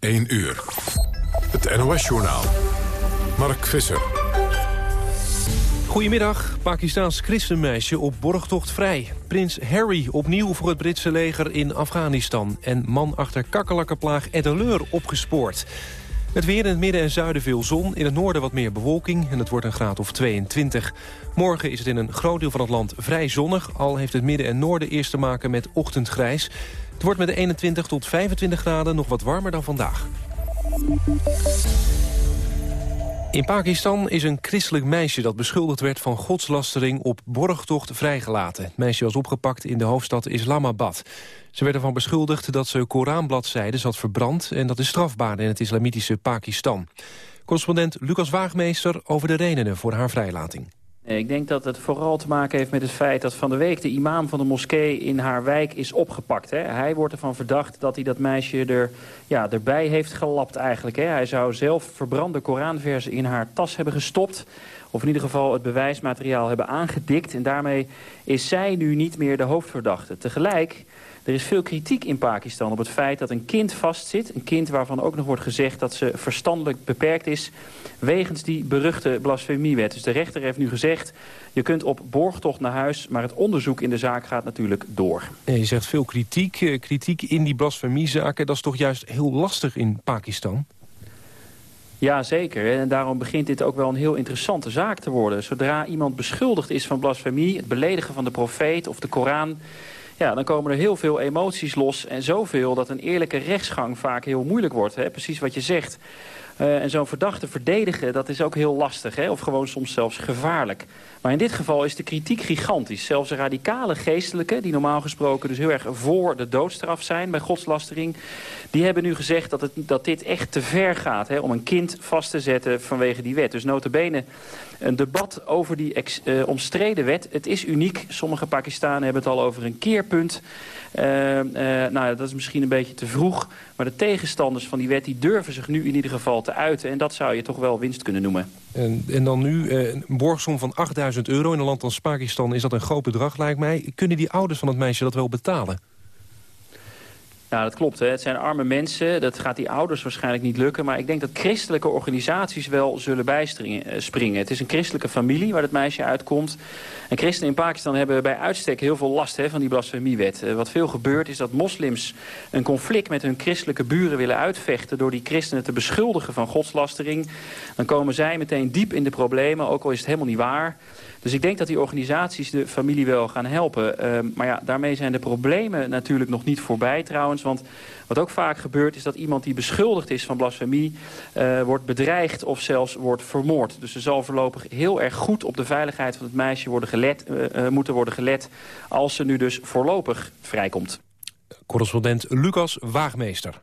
1 uur. Het NOS-journaal. Mark Visser. Goedemiddag. Pakistaans christenmeisje op borgtocht vrij. Prins Harry opnieuw voor het Britse leger in Afghanistan. En man achter kakkerlakkenplaag Edeleur opgespoord. Het weer in het midden en zuiden veel zon. In het noorden wat meer bewolking en het wordt een graad of 22. Morgen is het in een groot deel van het land vrij zonnig. Al heeft het midden en noorden eerst te maken met ochtendgrijs. Het wordt met de 21 tot 25 graden nog wat warmer dan vandaag. In Pakistan is een christelijk meisje dat beschuldigd werd van godslastering op borgtocht vrijgelaten. Het meisje was opgepakt in de hoofdstad Islamabad. Ze werd ervan beschuldigd dat ze Koranbladzijden had verbrand en dat is strafbaar in het islamitische Pakistan. Correspondent Lucas Waagmeester over de redenen voor haar vrijlating. Ik denk dat het vooral te maken heeft met het feit dat van de week de imam van de moskee in haar wijk is opgepakt. Hè. Hij wordt ervan verdacht dat hij dat meisje er, ja, erbij heeft gelapt eigenlijk. Hè. Hij zou zelf verbrande Koranversen in haar tas hebben gestopt. Of in ieder geval het bewijsmateriaal hebben aangedikt. En daarmee is zij nu niet meer de hoofdverdachte. Tegelijk er is veel kritiek in Pakistan op het feit dat een kind vastzit. Een kind waarvan ook nog wordt gezegd dat ze verstandelijk beperkt is... wegens die beruchte blasfemiewet. Dus de rechter heeft nu gezegd... je kunt op borgtocht naar huis, maar het onderzoek in de zaak gaat natuurlijk door. je zegt veel kritiek. Eh, kritiek in die blasfemiezaken, dat is toch juist heel lastig in Pakistan? Ja, zeker. En daarom begint dit ook wel een heel interessante zaak te worden. Zodra iemand beschuldigd is van blasfemie, het beledigen van de profeet of de Koran ja, dan komen er heel veel emoties los. En zoveel dat een eerlijke rechtsgang vaak heel moeilijk wordt. Hè? Precies wat je zegt. Uh, en zo'n verdachte verdedigen, dat is ook heel lastig. Hè? Of gewoon soms zelfs gevaarlijk. Maar in dit geval is de kritiek gigantisch. Zelfs radicale geestelijken, die normaal gesproken dus heel erg voor de doodstraf zijn bij godslastering... die hebben nu gezegd dat, het, dat dit echt te ver gaat hè, om een kind vast te zetten vanwege die wet. Dus notabene een debat over die uh, omstreden wet. Het is uniek. Sommige Pakistanen hebben het al over een keerpunt. Uh, uh, nou, dat is misschien een beetje te vroeg. Maar de tegenstanders van die wet die durven zich nu in ieder geval te uiten. En dat zou je toch wel winst kunnen noemen. En, en dan nu een borgsom van 8000 euro. In een land als Pakistan is dat een groot bedrag, lijkt mij. Kunnen die ouders van het meisje dat wel betalen? Nou, dat klopt. Hè. Het zijn arme mensen. Dat gaat die ouders waarschijnlijk niet lukken. Maar ik denk dat christelijke organisaties wel zullen bijspringen. Eh, het is een christelijke familie waar het meisje uitkomt. En christenen in Pakistan hebben bij uitstek heel veel last hè, van die blasfemiewet. Uh, wat veel gebeurt is dat moslims een conflict met hun christelijke buren willen uitvechten... door die christenen te beschuldigen van godslastering. Dan komen zij meteen diep in de problemen, ook al is het helemaal niet waar... Dus ik denk dat die organisaties de familie wel gaan helpen. Uh, maar ja, daarmee zijn de problemen natuurlijk nog niet voorbij trouwens. Want wat ook vaak gebeurt is dat iemand die beschuldigd is van blasfemie... Uh, wordt bedreigd of zelfs wordt vermoord. Dus er zal voorlopig heel erg goed op de veiligheid van het meisje worden gelet, uh, moeten worden gelet... als ze nu dus voorlopig vrijkomt. Correspondent Lucas Waagmeester.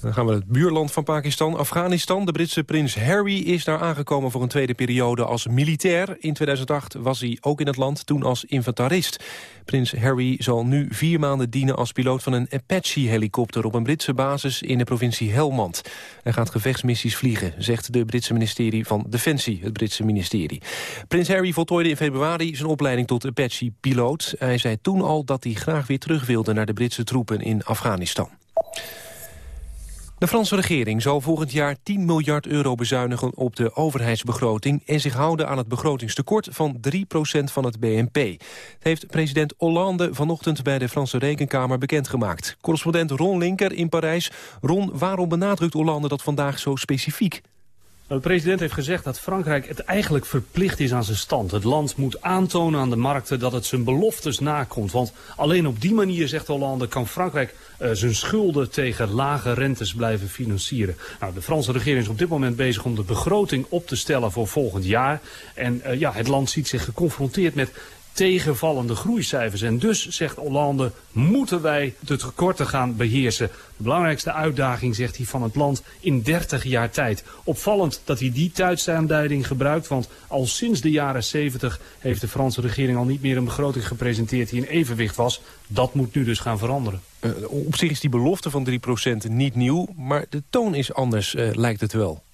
Dan gaan we naar het buurland van Pakistan, Afghanistan. De Britse prins Harry is daar aangekomen voor een tweede periode als militair. In 2008 was hij ook in het land, toen als inventarist. Prins Harry zal nu vier maanden dienen als piloot van een Apache-helikopter... op een Britse basis in de provincie Helmand. Hij gaat gevechtsmissies vliegen, zegt de Britse ministerie van Defensie, het Britse ministerie. Prins Harry voltooide in februari zijn opleiding tot Apache-piloot. Hij zei toen al dat hij graag weer terug wilde naar de Britse troepen in Afghanistan. De Franse regering zal volgend jaar 10 miljard euro bezuinigen op de overheidsbegroting en zich houden aan het begrotingstekort van 3% van het BNP. Dat heeft president Hollande vanochtend bij de Franse Rekenkamer bekendgemaakt. Correspondent Ron Linker in Parijs. Ron, waarom benadrukt Hollande dat vandaag zo specifiek? De president heeft gezegd dat Frankrijk het eigenlijk verplicht is aan zijn stand. Het land moet aantonen aan de markten dat het zijn beloftes nakomt. Want alleen op die manier, zegt Hollande, kan Frankrijk uh, zijn schulden tegen lage rentes blijven financieren. Nou, de Franse regering is op dit moment bezig om de begroting op te stellen voor volgend jaar. En uh, ja, het land ziet zich geconfronteerd met tegenvallende groeicijfers. En dus, zegt Hollande, moeten wij de tekorten gaan beheersen. De belangrijkste uitdaging, zegt hij, van het land in 30 jaar tijd. Opvallend dat hij die tijdsaanduiding gebruikt, want al sinds de jaren 70 heeft de Franse regering al niet meer een begroting gepresenteerd die in evenwicht was. Dat moet nu dus gaan veranderen. Uh, op zich is die belofte van 3% niet nieuw, maar de toon is anders, uh, lijkt het wel.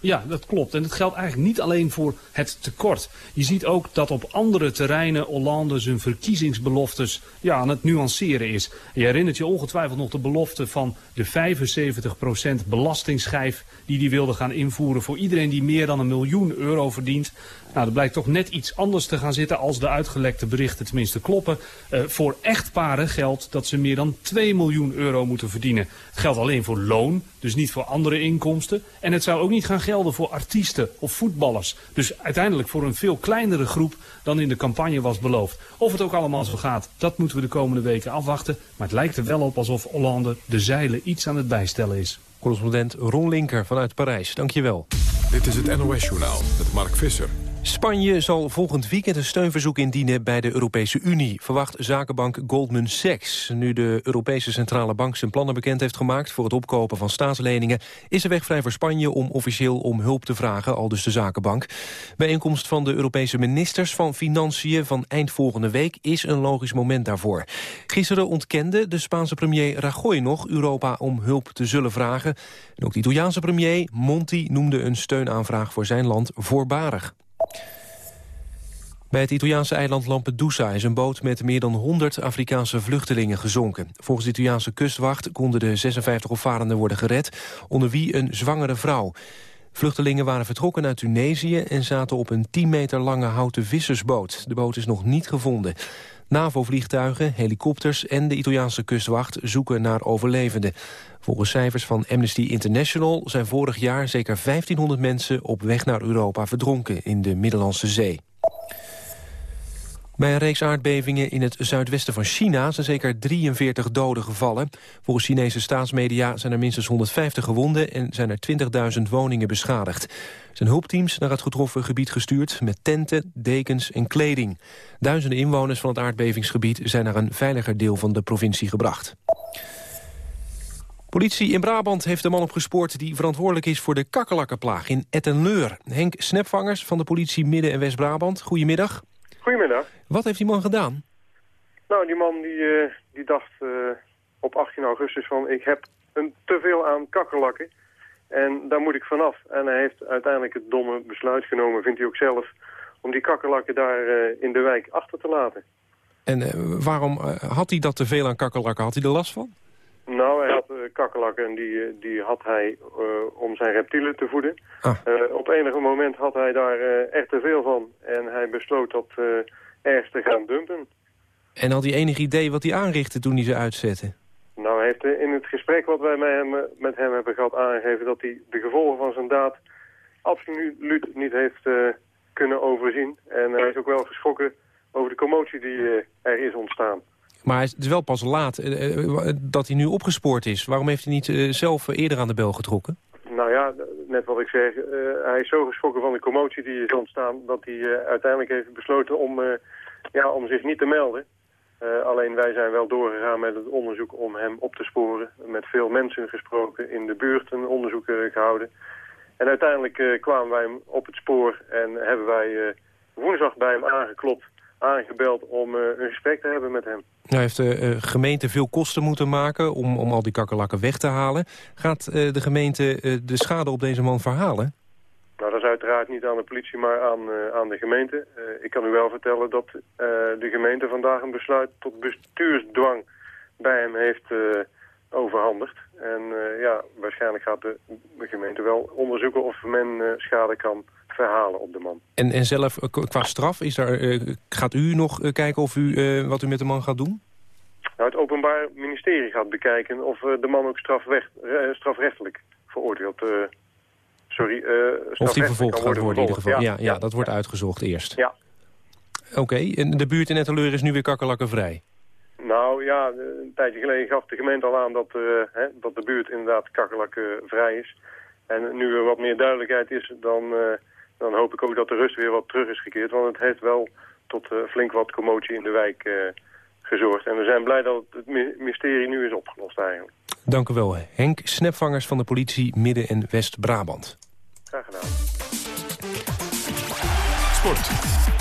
Ja, dat klopt. En het geldt eigenlijk niet alleen voor het tekort. Je ziet ook dat op andere terreinen Hollande zijn verkiezingsbeloftes ja, aan het nuanceren is. Je herinnert je ongetwijfeld nog de belofte van de 75% belastingschijf die hij wilde gaan invoeren voor iedereen die meer dan een miljoen euro verdient. Nou, er blijkt toch net iets anders te gaan zitten als de uitgelekte berichten tenminste kloppen. Uh, voor echtparen geldt dat ze meer dan 2 miljoen euro moeten verdienen. Het geldt alleen voor loon, dus niet voor andere inkomsten. En het zou ook niet gaan gelden voor artiesten of voetballers. Dus uiteindelijk voor een veel kleinere groep dan in de campagne was beloofd. Of het ook allemaal zo gaat, dat moeten we de komende weken afwachten. Maar het lijkt er wel op alsof Hollande de zeilen iets aan het bijstellen is. Correspondent Ron Linker vanuit Parijs, dankjewel. Dit is het NOS Journaal met Mark Visser. Spanje zal volgend weekend een steunverzoek indienen bij de Europese Unie, verwacht zakenbank Goldman Sachs. Nu de Europese Centrale Bank zijn plannen bekend heeft gemaakt voor het opkopen van staatsleningen, is er weg vrij voor Spanje om officieel om hulp te vragen, al dus de zakenbank. Bijeenkomst van de Europese ministers van Financiën van eind volgende week is een logisch moment daarvoor. Gisteren ontkende de Spaanse premier Rajoy nog Europa om hulp te zullen vragen. En ook de Italiaanse premier Monti noemde een steunaanvraag voor zijn land voorbarig. Bij het Italiaanse eiland Lampedusa is een boot met meer dan 100 Afrikaanse vluchtelingen gezonken. Volgens de Italiaanse kustwacht konden de 56 opvarenden worden gered, onder wie een zwangere vrouw. Vluchtelingen waren vertrokken uit Tunesië en zaten op een 10 meter lange houten vissersboot. De boot is nog niet gevonden. NAVO-vliegtuigen, helikopters en de Italiaanse kustwacht zoeken naar overlevenden. Volgens cijfers van Amnesty International zijn vorig jaar zeker 1500 mensen op weg naar Europa verdronken in de Middellandse Zee. Bij een reeks aardbevingen in het zuidwesten van China zijn zeker 43 doden gevallen. Volgens Chinese staatsmedia zijn er minstens 150 gewonden en zijn er 20.000 woningen beschadigd. Er zijn hulpteams naar het getroffen gebied gestuurd met tenten, dekens en kleding. Duizenden inwoners van het aardbevingsgebied zijn naar een veiliger deel van de provincie gebracht. Politie in Brabant heeft de man opgespoord die verantwoordelijk is voor de kakkerlakkenplaag in Ettenleur. Henk Snepvangers van de politie Midden- en West-Brabant. Goedemiddag. Goedemiddag. Wat heeft die man gedaan? Nou, die man die, uh, die dacht uh, op 18 augustus van ik heb een te veel aan kakkerlakken. En daar moet ik vanaf. En hij heeft uiteindelijk het domme besluit genomen, vindt hij ook zelf, om die kakkerlakken daar uh, in de wijk achter te laten. En waarom had hij dat te veel aan kakkerlakken? Had hij er last van? Nou, hij had uh, kakkerlakken en die, die had hij uh, om zijn reptielen te voeden. Ah. Uh, op enig moment had hij daar echt te veel van en hij besloot dat ergens te gaan dumpen. En had hij enig idee wat hij aanrichtte toen hij ze uitzette? Nou, hij heeft in het gesprek wat wij met hem, met hem hebben gehad aangegeven dat hij de gevolgen van zijn daad absoluut niet heeft kunnen overzien. En hij is ook wel geschrokken over de commotie die er is ontstaan. Maar het is wel pas laat uh, dat hij nu opgespoord is. Waarom heeft hij niet zelf eerder aan de bel getrokken? Nou ja, wat ik zeg. Uh, hij is zo geschrokken van de commotie die is ontstaan... dat hij uiteindelijk heeft besloten om, ja, om zich niet te melden. alleen wij zijn wel doorgegaan met het onderzoek om hem op te sporen. Met veel mensen gesproken, in de buurt een onderzoek gehouden. En uiteindelijk kwamen wij hem op het spoor en hebben wij woensdag bij hem aangeklopt aangebeld om uh, een gesprek te hebben met hem. Nou heeft de uh, gemeente veel kosten moeten maken om, om al die kakkerlakken weg te halen. Gaat de gemeente de schade op deze man verhalen? Nou, dat is uiteraard niet aan de politie, maar aan, aan de gemeente. ik kan u wel vertellen dat de gemeente vandaag een besluit tot bestuursdwang bij hem heeft overhandigd. En ja, waarschijnlijk gaat de, de, gemeente wel onderzoeken of men schade kan verhalen op de man. En, en zelf, qua straf, is daar, uh, gaat u nog kijken of u, wat u met de man gaat doen? Nou, het Openbaar Ministerie gaat bekijken of de man ook strafrecht, strafrechtelijk veroordeeld... sorry, Of die vervolgd gaat worden in ieder geval. Ja, ja, ja dat wordt uitgezocht eerst. Ja. Oké, okay. en de buurt in Etteleur is nu weer kakkerlakkenvrij? Nou ja, een tijdje geleden gaf de gemeente al aan dat, hè, dat de buurt inderdaad kakkerlakkenvrij is. En nu er wat meer duidelijkheid is, dan dan hoop ik ook dat de rust weer wat terug is gekeerd. Want het heeft wel tot uh, flink wat commotie in de wijk uh, gezorgd. En we zijn blij dat het mysterie nu is opgelost eigenlijk. Dank u wel. Henk Snepvangers van de politie Midden- en West-Brabant. Graag gedaan. Sport.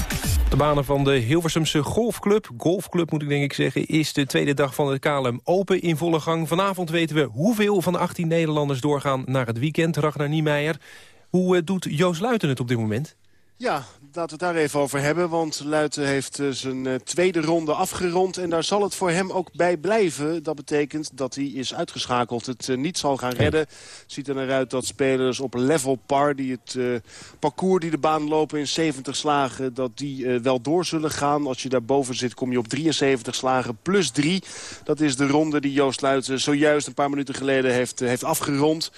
De banen van de Hilversumse Golfclub, golfclub moet ik denk ik zeggen... is de tweede dag van het KLM Open in volle gang. Vanavond weten we hoeveel van de 18 Nederlanders doorgaan naar het weekend. Ragnar Niemeyer, Hoe doet Joost Luiten het op dit moment? Ja, laten we het daar even over hebben. Want Luiten heeft uh, zijn uh, tweede ronde afgerond. En daar zal het voor hem ook bij blijven. Dat betekent dat hij is uitgeschakeld. Het uh, niet zal gaan redden. Ziet er naar uit dat spelers op level par... die het parcours die de baan lopen in 70 slagen... dat die wel door zullen gaan. Als je daarboven zit kom je op 73 slagen plus 3. Dat is de ronde die Joost Luiten zojuist een paar minuten geleden heeft, heeft afgerond.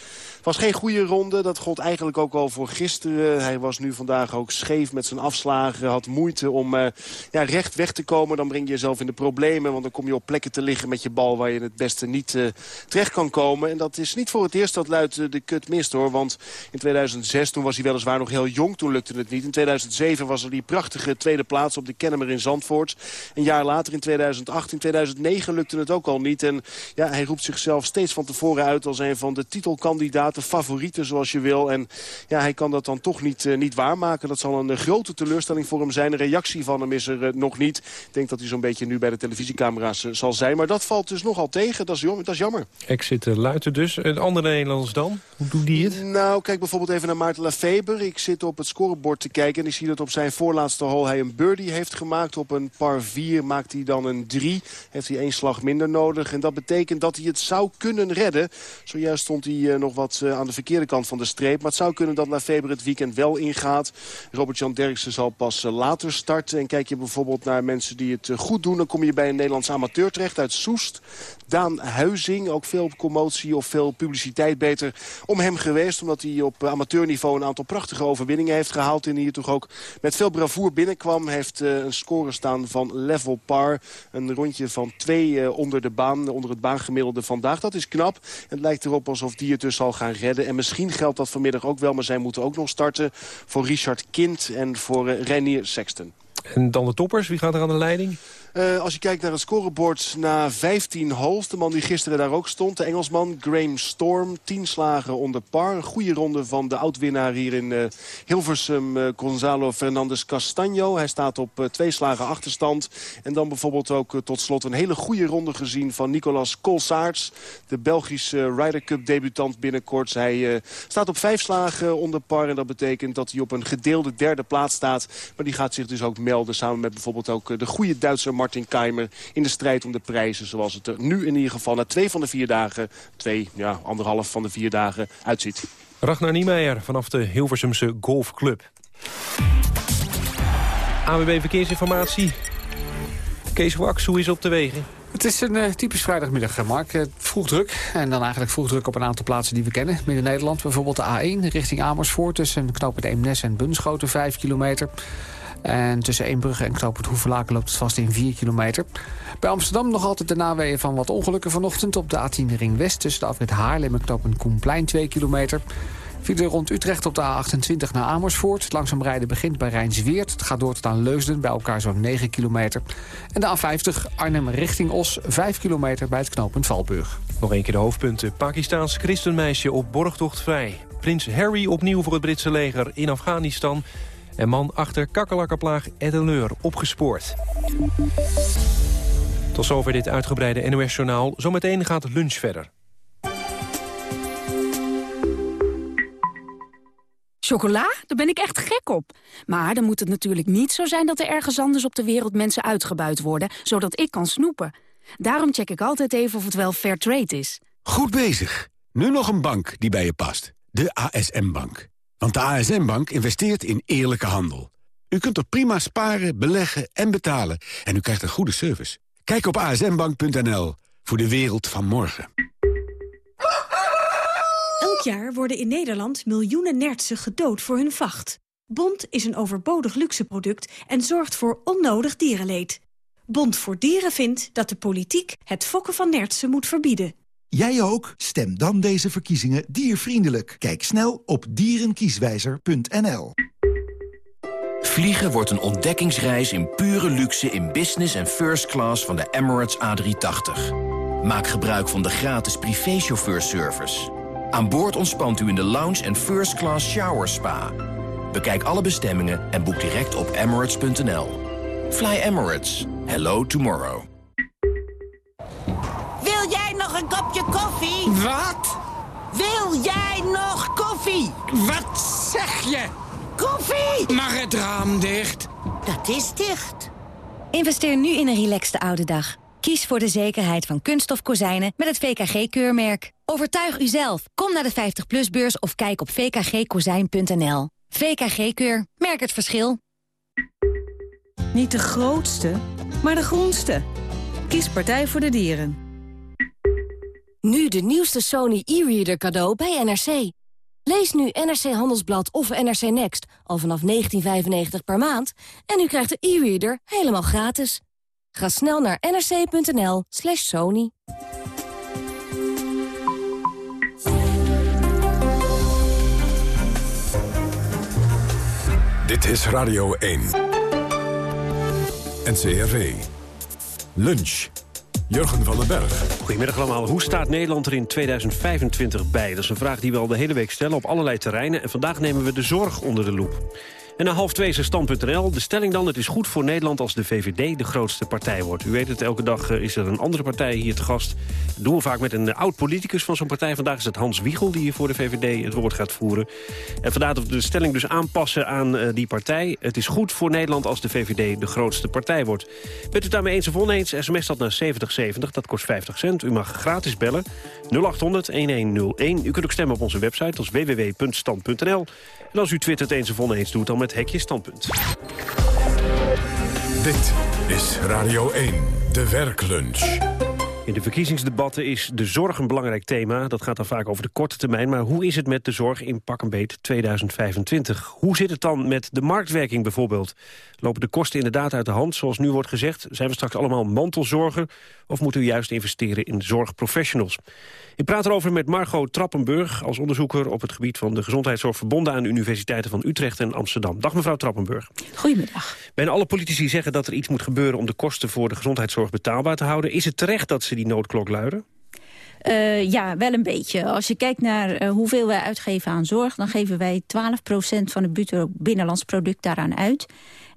Was geen goede ronde. Dat gold eigenlijk ook al voor gisteren. Hij was nu vandaag ook scheef met zijn afslagen. Had moeite om uh, ja, recht weg te komen. Dan breng je jezelf in de problemen. Want dan kom je op plekken te liggen met je bal... waar je het beste niet uh, terecht kan komen. En dat is niet voor het eerst dat Luit uh, de kut mist hoor. Want in 2006, toen was hij weliswaar nog heel jong. Toen lukte het niet. In 2007 was er die prachtige tweede plaats op de Kennemer in Zandvoort. Een jaar later in 2008, in 2009 lukte het ook al niet. En ja, hij roept zichzelf steeds van tevoren uit als een van de titelkandidaten, favorieten zoals je wil. En ja, hij kan dat dan toch niet, uh, niet waarmaken. Dat zal een uh, grote teleurstelling voor hem zijn. De reactie van hem is er uh, nog niet. Ik denk dat hij zo'n beetje nu bij de televisiecamera's zal zijn. Maar dat valt dus nogal tegen. Dat is, dat is jammer. Exit Luiten dus. En andere Nederlanders dan? Hoe doen die het? Nou, kijk bijvoorbeeld even naar Maarten Lafeber. Ik zit op het scorebord te kijken en ik zie dat op zijn voorlaatste hole hij een birdie heeft gemaakt. Op een par 4 maakt hij dan een 3. Heeft hij één slag minder nodig. En dat betekent dat hij het zou kunnen redden. Zojuist stond hij nog wat uh, aan de verkeerde kant van de streep. Maar het zou kunnen dat Lafeber het weekend wel ingaat. Robert-Jan Derksen zal pas uh, later starten. En kijk je bijvoorbeeld naar mensen die het goed doen... dan kom je bij een Nederlands amateur terecht uit Soest. Daan Huizing, ook veel commotie of veel publiciteit beter om hem geweest. Omdat hij op amateurniveau een aantal prachtige overwinningen heeft gehaald. En hier toch ook met veel bravoer binnenkwam. Heeft een score staan van level par. Een rondje van twee onder de baan, onder het baangemiddelde vandaag. Dat is knap. Het lijkt erop alsof die het dus zal gaan redden. En misschien geldt dat vanmiddag ook wel, maar zij moeten ook nog starten... voor Richard Kind en voor uh, Reinier Sexton. En dan de toppers, wie gaat er aan de leiding? Uh, als je kijkt naar het scorebord na 15 holes. De man die gisteren daar ook stond. De Engelsman Graham Storm. 10 slagen onder par. Een goede ronde van de oud-winnaar hier in uh, Hilversum. Uh, Gonzalo Fernandez Castaño. Hij staat op twee slagen achterstand. En dan bijvoorbeeld ook tot slot een hele goede ronde gezien van Nicolas Colsaerts. De Belgische Ryder Cup debutant binnenkort. Hij staat op vijf slagen onder par. En dat betekent dat hij op een gedeelde derde plaats staat. Maar die gaat zich dus ook melden samen met bijvoorbeeld ook de goede Duitse Martin Keimer in de strijd om de prijzen. Zoals het er nu in ieder geval na twee van de vier dagen, twee, ja, anderhalf van de vier dagen uitziet. Ragnar Niemeyer vanaf de Hilversumse Golfclub. AWB Verkeersinformatie. Kees Waks, hoe is het op de wegen? Het is een uh, typisch vrijdagmiddag, Mark. Uh, vroeg druk. En dan eigenlijk vroeg druk op een aantal plaatsen die we kennen. Midden-Nederland, bijvoorbeeld de A1 richting Amersfoort... tussen knooppunt Eemnes en Bunschoten, 5 kilometer. En tussen Eembrugge en knooppunt Hoevelaken loopt het vast in 4 kilometer. Bij Amsterdam nog altijd de naweeën van wat ongelukken vanochtend... op de A10 Ring West tussen de afrit Haarlem en knooppunt Koenplein 2 kilometer... File rond Utrecht op de A28 naar Amersfoort. Het langzaam rijden begint bij Rijnsweert. Het gaat door tot aan Leusden, bij elkaar zo'n 9 kilometer. En de A50 Arnhem richting Os, 5 kilometer bij het knooppunt Valburg. Nog een keer de hoofdpunten. Pakistaans christenmeisje op borgtocht vrij. Prins Harry opnieuw voor het Britse leger in Afghanistan. En man achter kakkelakkerplaag Edeleur opgespoord. Tot zover dit uitgebreide NOS-journaal. Zometeen gaat lunch verder. Chocola? Daar ben ik echt gek op. Maar dan moet het natuurlijk niet zo zijn dat er ergens anders op de wereld mensen uitgebuit worden, zodat ik kan snoepen. Daarom check ik altijd even of het wel fair trade is. Goed bezig. Nu nog een bank die bij je past. De ASM-bank. Want de ASM-bank investeert in eerlijke handel. U kunt er prima sparen, beleggen en betalen. En u krijgt een goede service. Kijk op asmbank.nl voor de wereld van morgen. Elk jaar worden in Nederland miljoenen nertsen gedood voor hun vacht. Bond is een overbodig luxeproduct en zorgt voor onnodig dierenleed. Bond voor Dieren vindt dat de politiek het fokken van nertsen moet verbieden. Jij ook? Stem dan deze verkiezingen diervriendelijk. Kijk snel op dierenkieswijzer.nl. Vliegen wordt een ontdekkingsreis in pure luxe in business en first class van de Emirates A380. Maak gebruik van de gratis privéchauffeurservice. Aan boord ontspant u in de lounge en first class shower spa. Bekijk alle bestemmingen en boek direct op emirates.nl. Fly Emirates. Hello tomorrow. Een kopje koffie? Wat? Wil jij nog koffie? Wat zeg je? Koffie! Mag het raam dicht? Dat is dicht. Investeer nu in een relaxte oude dag. Kies voor de zekerheid van kunststof kozijnen met het VKG-keurmerk. Overtuig uzelf. Kom naar de 50PLUS-beurs of kijk op vkgkozijn.nl. VKG-keur. Merk het verschil. Niet de grootste, maar de groenste. Kies Partij voor de Dieren. Nu de nieuwste Sony e-reader cadeau bij NRC. Lees nu NRC Handelsblad of NRC Next al vanaf 19,95 per maand... en u krijgt de e-reader helemaal gratis. Ga snel naar nrc.nl slash sony. Dit is Radio 1. NCRV. Lunch. Jurgen van den Berg. Goedemiddag allemaal. Hoe staat Nederland er in 2025 bij? Dat is een vraag die we al de hele week stellen op allerlei terreinen. En vandaag nemen we de zorg onder de loep. En na half twee is stand.nl. De stelling dan, het is goed voor Nederland als de VVD de grootste partij wordt. U weet het, elke dag eh, is er een andere partij hier te gast. Dat doen we vaak met een oud-politicus van zo'n partij. Vandaag is het Hans Wiegel die hier voor de VVD het woord gaat voeren. En vandaar dat we de stelling dus aanpassen aan uh, die partij. Het is goed voor Nederland als de VVD de grootste partij wordt. Bent u het daarmee eens of oneens? SMS dat naar 7070, dat kost 50 cent. U mag gratis bellen. 0800-1101. U kunt ook stemmen op onze website, is www.stand.nl. En als u twittert eens of oneens, doet dan met Hekje Standpunt. Dit is Radio 1, de werklunch. In de verkiezingsdebatten is de zorg een belangrijk thema. Dat gaat dan vaak over de korte termijn. Maar hoe is het met de zorg in pak een beet 2025? Hoe zit het dan met de marktwerking bijvoorbeeld? Lopen de kosten inderdaad uit de hand, zoals nu wordt gezegd? Zijn we straks allemaal mantelzorger? Of moeten we juist investeren in zorgprofessionals? Ik praat erover met Margot Trappenburg... als onderzoeker op het gebied van de gezondheidszorg... verbonden aan de universiteiten van Utrecht en Amsterdam. Dag mevrouw Trappenburg. Goedemiddag. Bijna alle politici zeggen dat er iets moet gebeuren... om de kosten voor de gezondheidszorg betaalbaar te houden. Is het terecht dat ze die noodklok luiden? Uh, ja, wel een beetje. Als je kijkt naar uh, hoeveel wij uitgeven aan zorg... dan geven wij 12% van het bruto binnenlands product daaraan uit.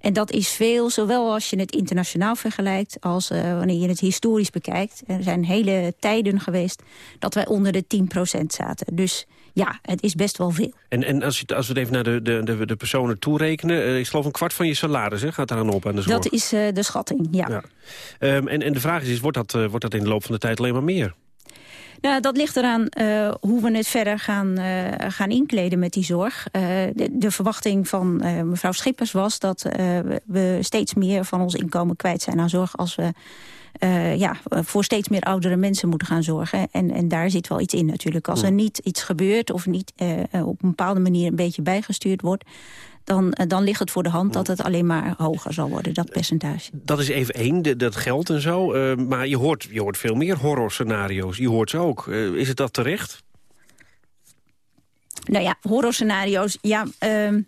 En dat is veel, zowel als je het internationaal vergelijkt... als uh, wanneer je het historisch bekijkt. Er zijn hele tijden geweest dat wij onder de 10% zaten. Dus ja, het is best wel veel. En, en als, je, als we het even naar de, de, de, de personen toerekenen... Uh, ik geloof een kwart van je salaris hè, gaat eraan op aan de zorg. Dat is uh, de schatting, ja. ja. Um, en, en de vraag is, is wordt, dat, wordt dat in de loop van de tijd alleen maar meer? Nou, dat ligt eraan uh, hoe we het verder gaan, uh, gaan inkleden met die zorg. Uh, de, de, verwachting van mevrouw Schippers was dat we steeds meer van ons inkomen kwijt zijn aan zorg... als we ja, voor steeds meer oudere mensen moeten gaan zorgen. En, en daar zit wel iets in natuurlijk. Als er niet iets gebeurt of niet op een bepaalde manier een beetje bijgestuurd wordt dan, dan ligt het voor de hand dat het alleen maar hoger zal worden, dat percentage. Dat is even één, dat geld en zo. Uh, maar je hoort, je hoort veel meer horrorscenario's. Je hoort ze ook. Uh, is het dat terecht? Nou ja, horrorscenario's, ja... Uh,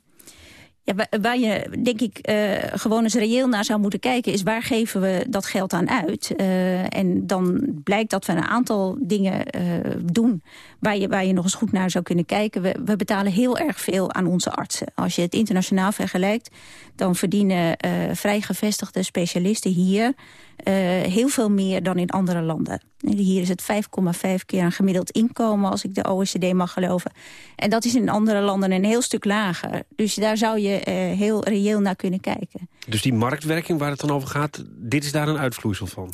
ja, waar je, denk ik, uh, gewoon eens reëel naar zou moeten kijken... is waar geven we dat geld aan uit? Uh, en dan blijkt dat we een aantal dingen uh, doen... Waar je, waar je nog eens goed naar zou kunnen kijken. We, we, betalen heel erg veel aan onze artsen. Als je het internationaal vergelijkt... dan verdienen vrij gevestigde specialisten hier... heel veel meer dan in andere landen. Hier is het 5,5 keer een gemiddeld inkomen, als ik de OECD mag geloven. En dat is in andere landen een heel stuk lager. Dus daar zou je uh, heel reëel naar kunnen kijken. Dus die marktwerking waar het dan over gaat, dit is daar een uitvloeisel van?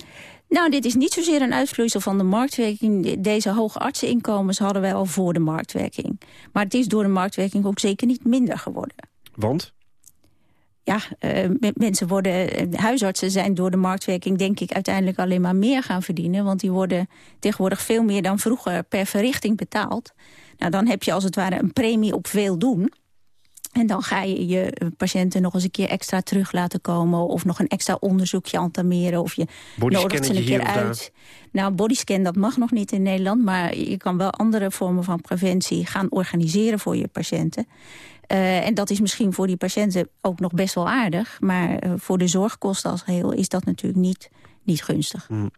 Nou, dit is niet zozeer een uitvloeisel van de marktwerking. Deze hoge artseninkomens hadden wij al voor de marktwerking. Maar het is door de marktwerking ook zeker niet minder geworden. Want? Ja, uh, mensen worden, huisartsen zijn door de marktwerking denk ik uiteindelijk alleen maar meer gaan verdienen. Want die worden tegenwoordig veel meer dan vroeger per verrichting betaald. Nou, dan heb je als het ware een premie op veel doen. En dan ga je je patiënten nog eens een keer extra terug laten komen... of nog een extra onderzoekje entameren. Of je nodigt ze een keer uit. Nou, bodyscan dat mag nog niet in Nederland... maar je kan wel andere vormen van preventie gaan organiseren voor je patiënten. Uh, en dat is misschien voor die patiënten ook nog best wel aardig. Maar uh, voor de zorgkosten als geheel is dat natuurlijk niet, niet gunstig. Mm.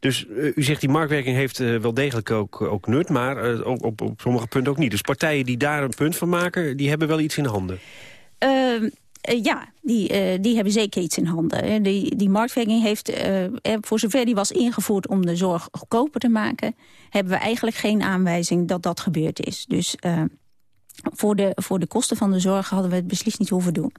Dus uh, u zegt die marktwerking heeft wel degelijk ook, ook nut, maar ook op, op sommige punten ook niet. Dus partijen die daar een punt van maken, die hebben wel iets in handen. Ehm, Eh, ja, die, eh, die hebben zeker iets in handen. Die, die marktwerking heeft, eh, eh, voor zover die was ingevoerd om de zorg goedkoper te maken... hebben we eigenlijk geen aanwijzing dat dat gebeurd is. Dus eh, voor, de, voor de kosten van de zorg hadden we het beslist niet hoeven doen.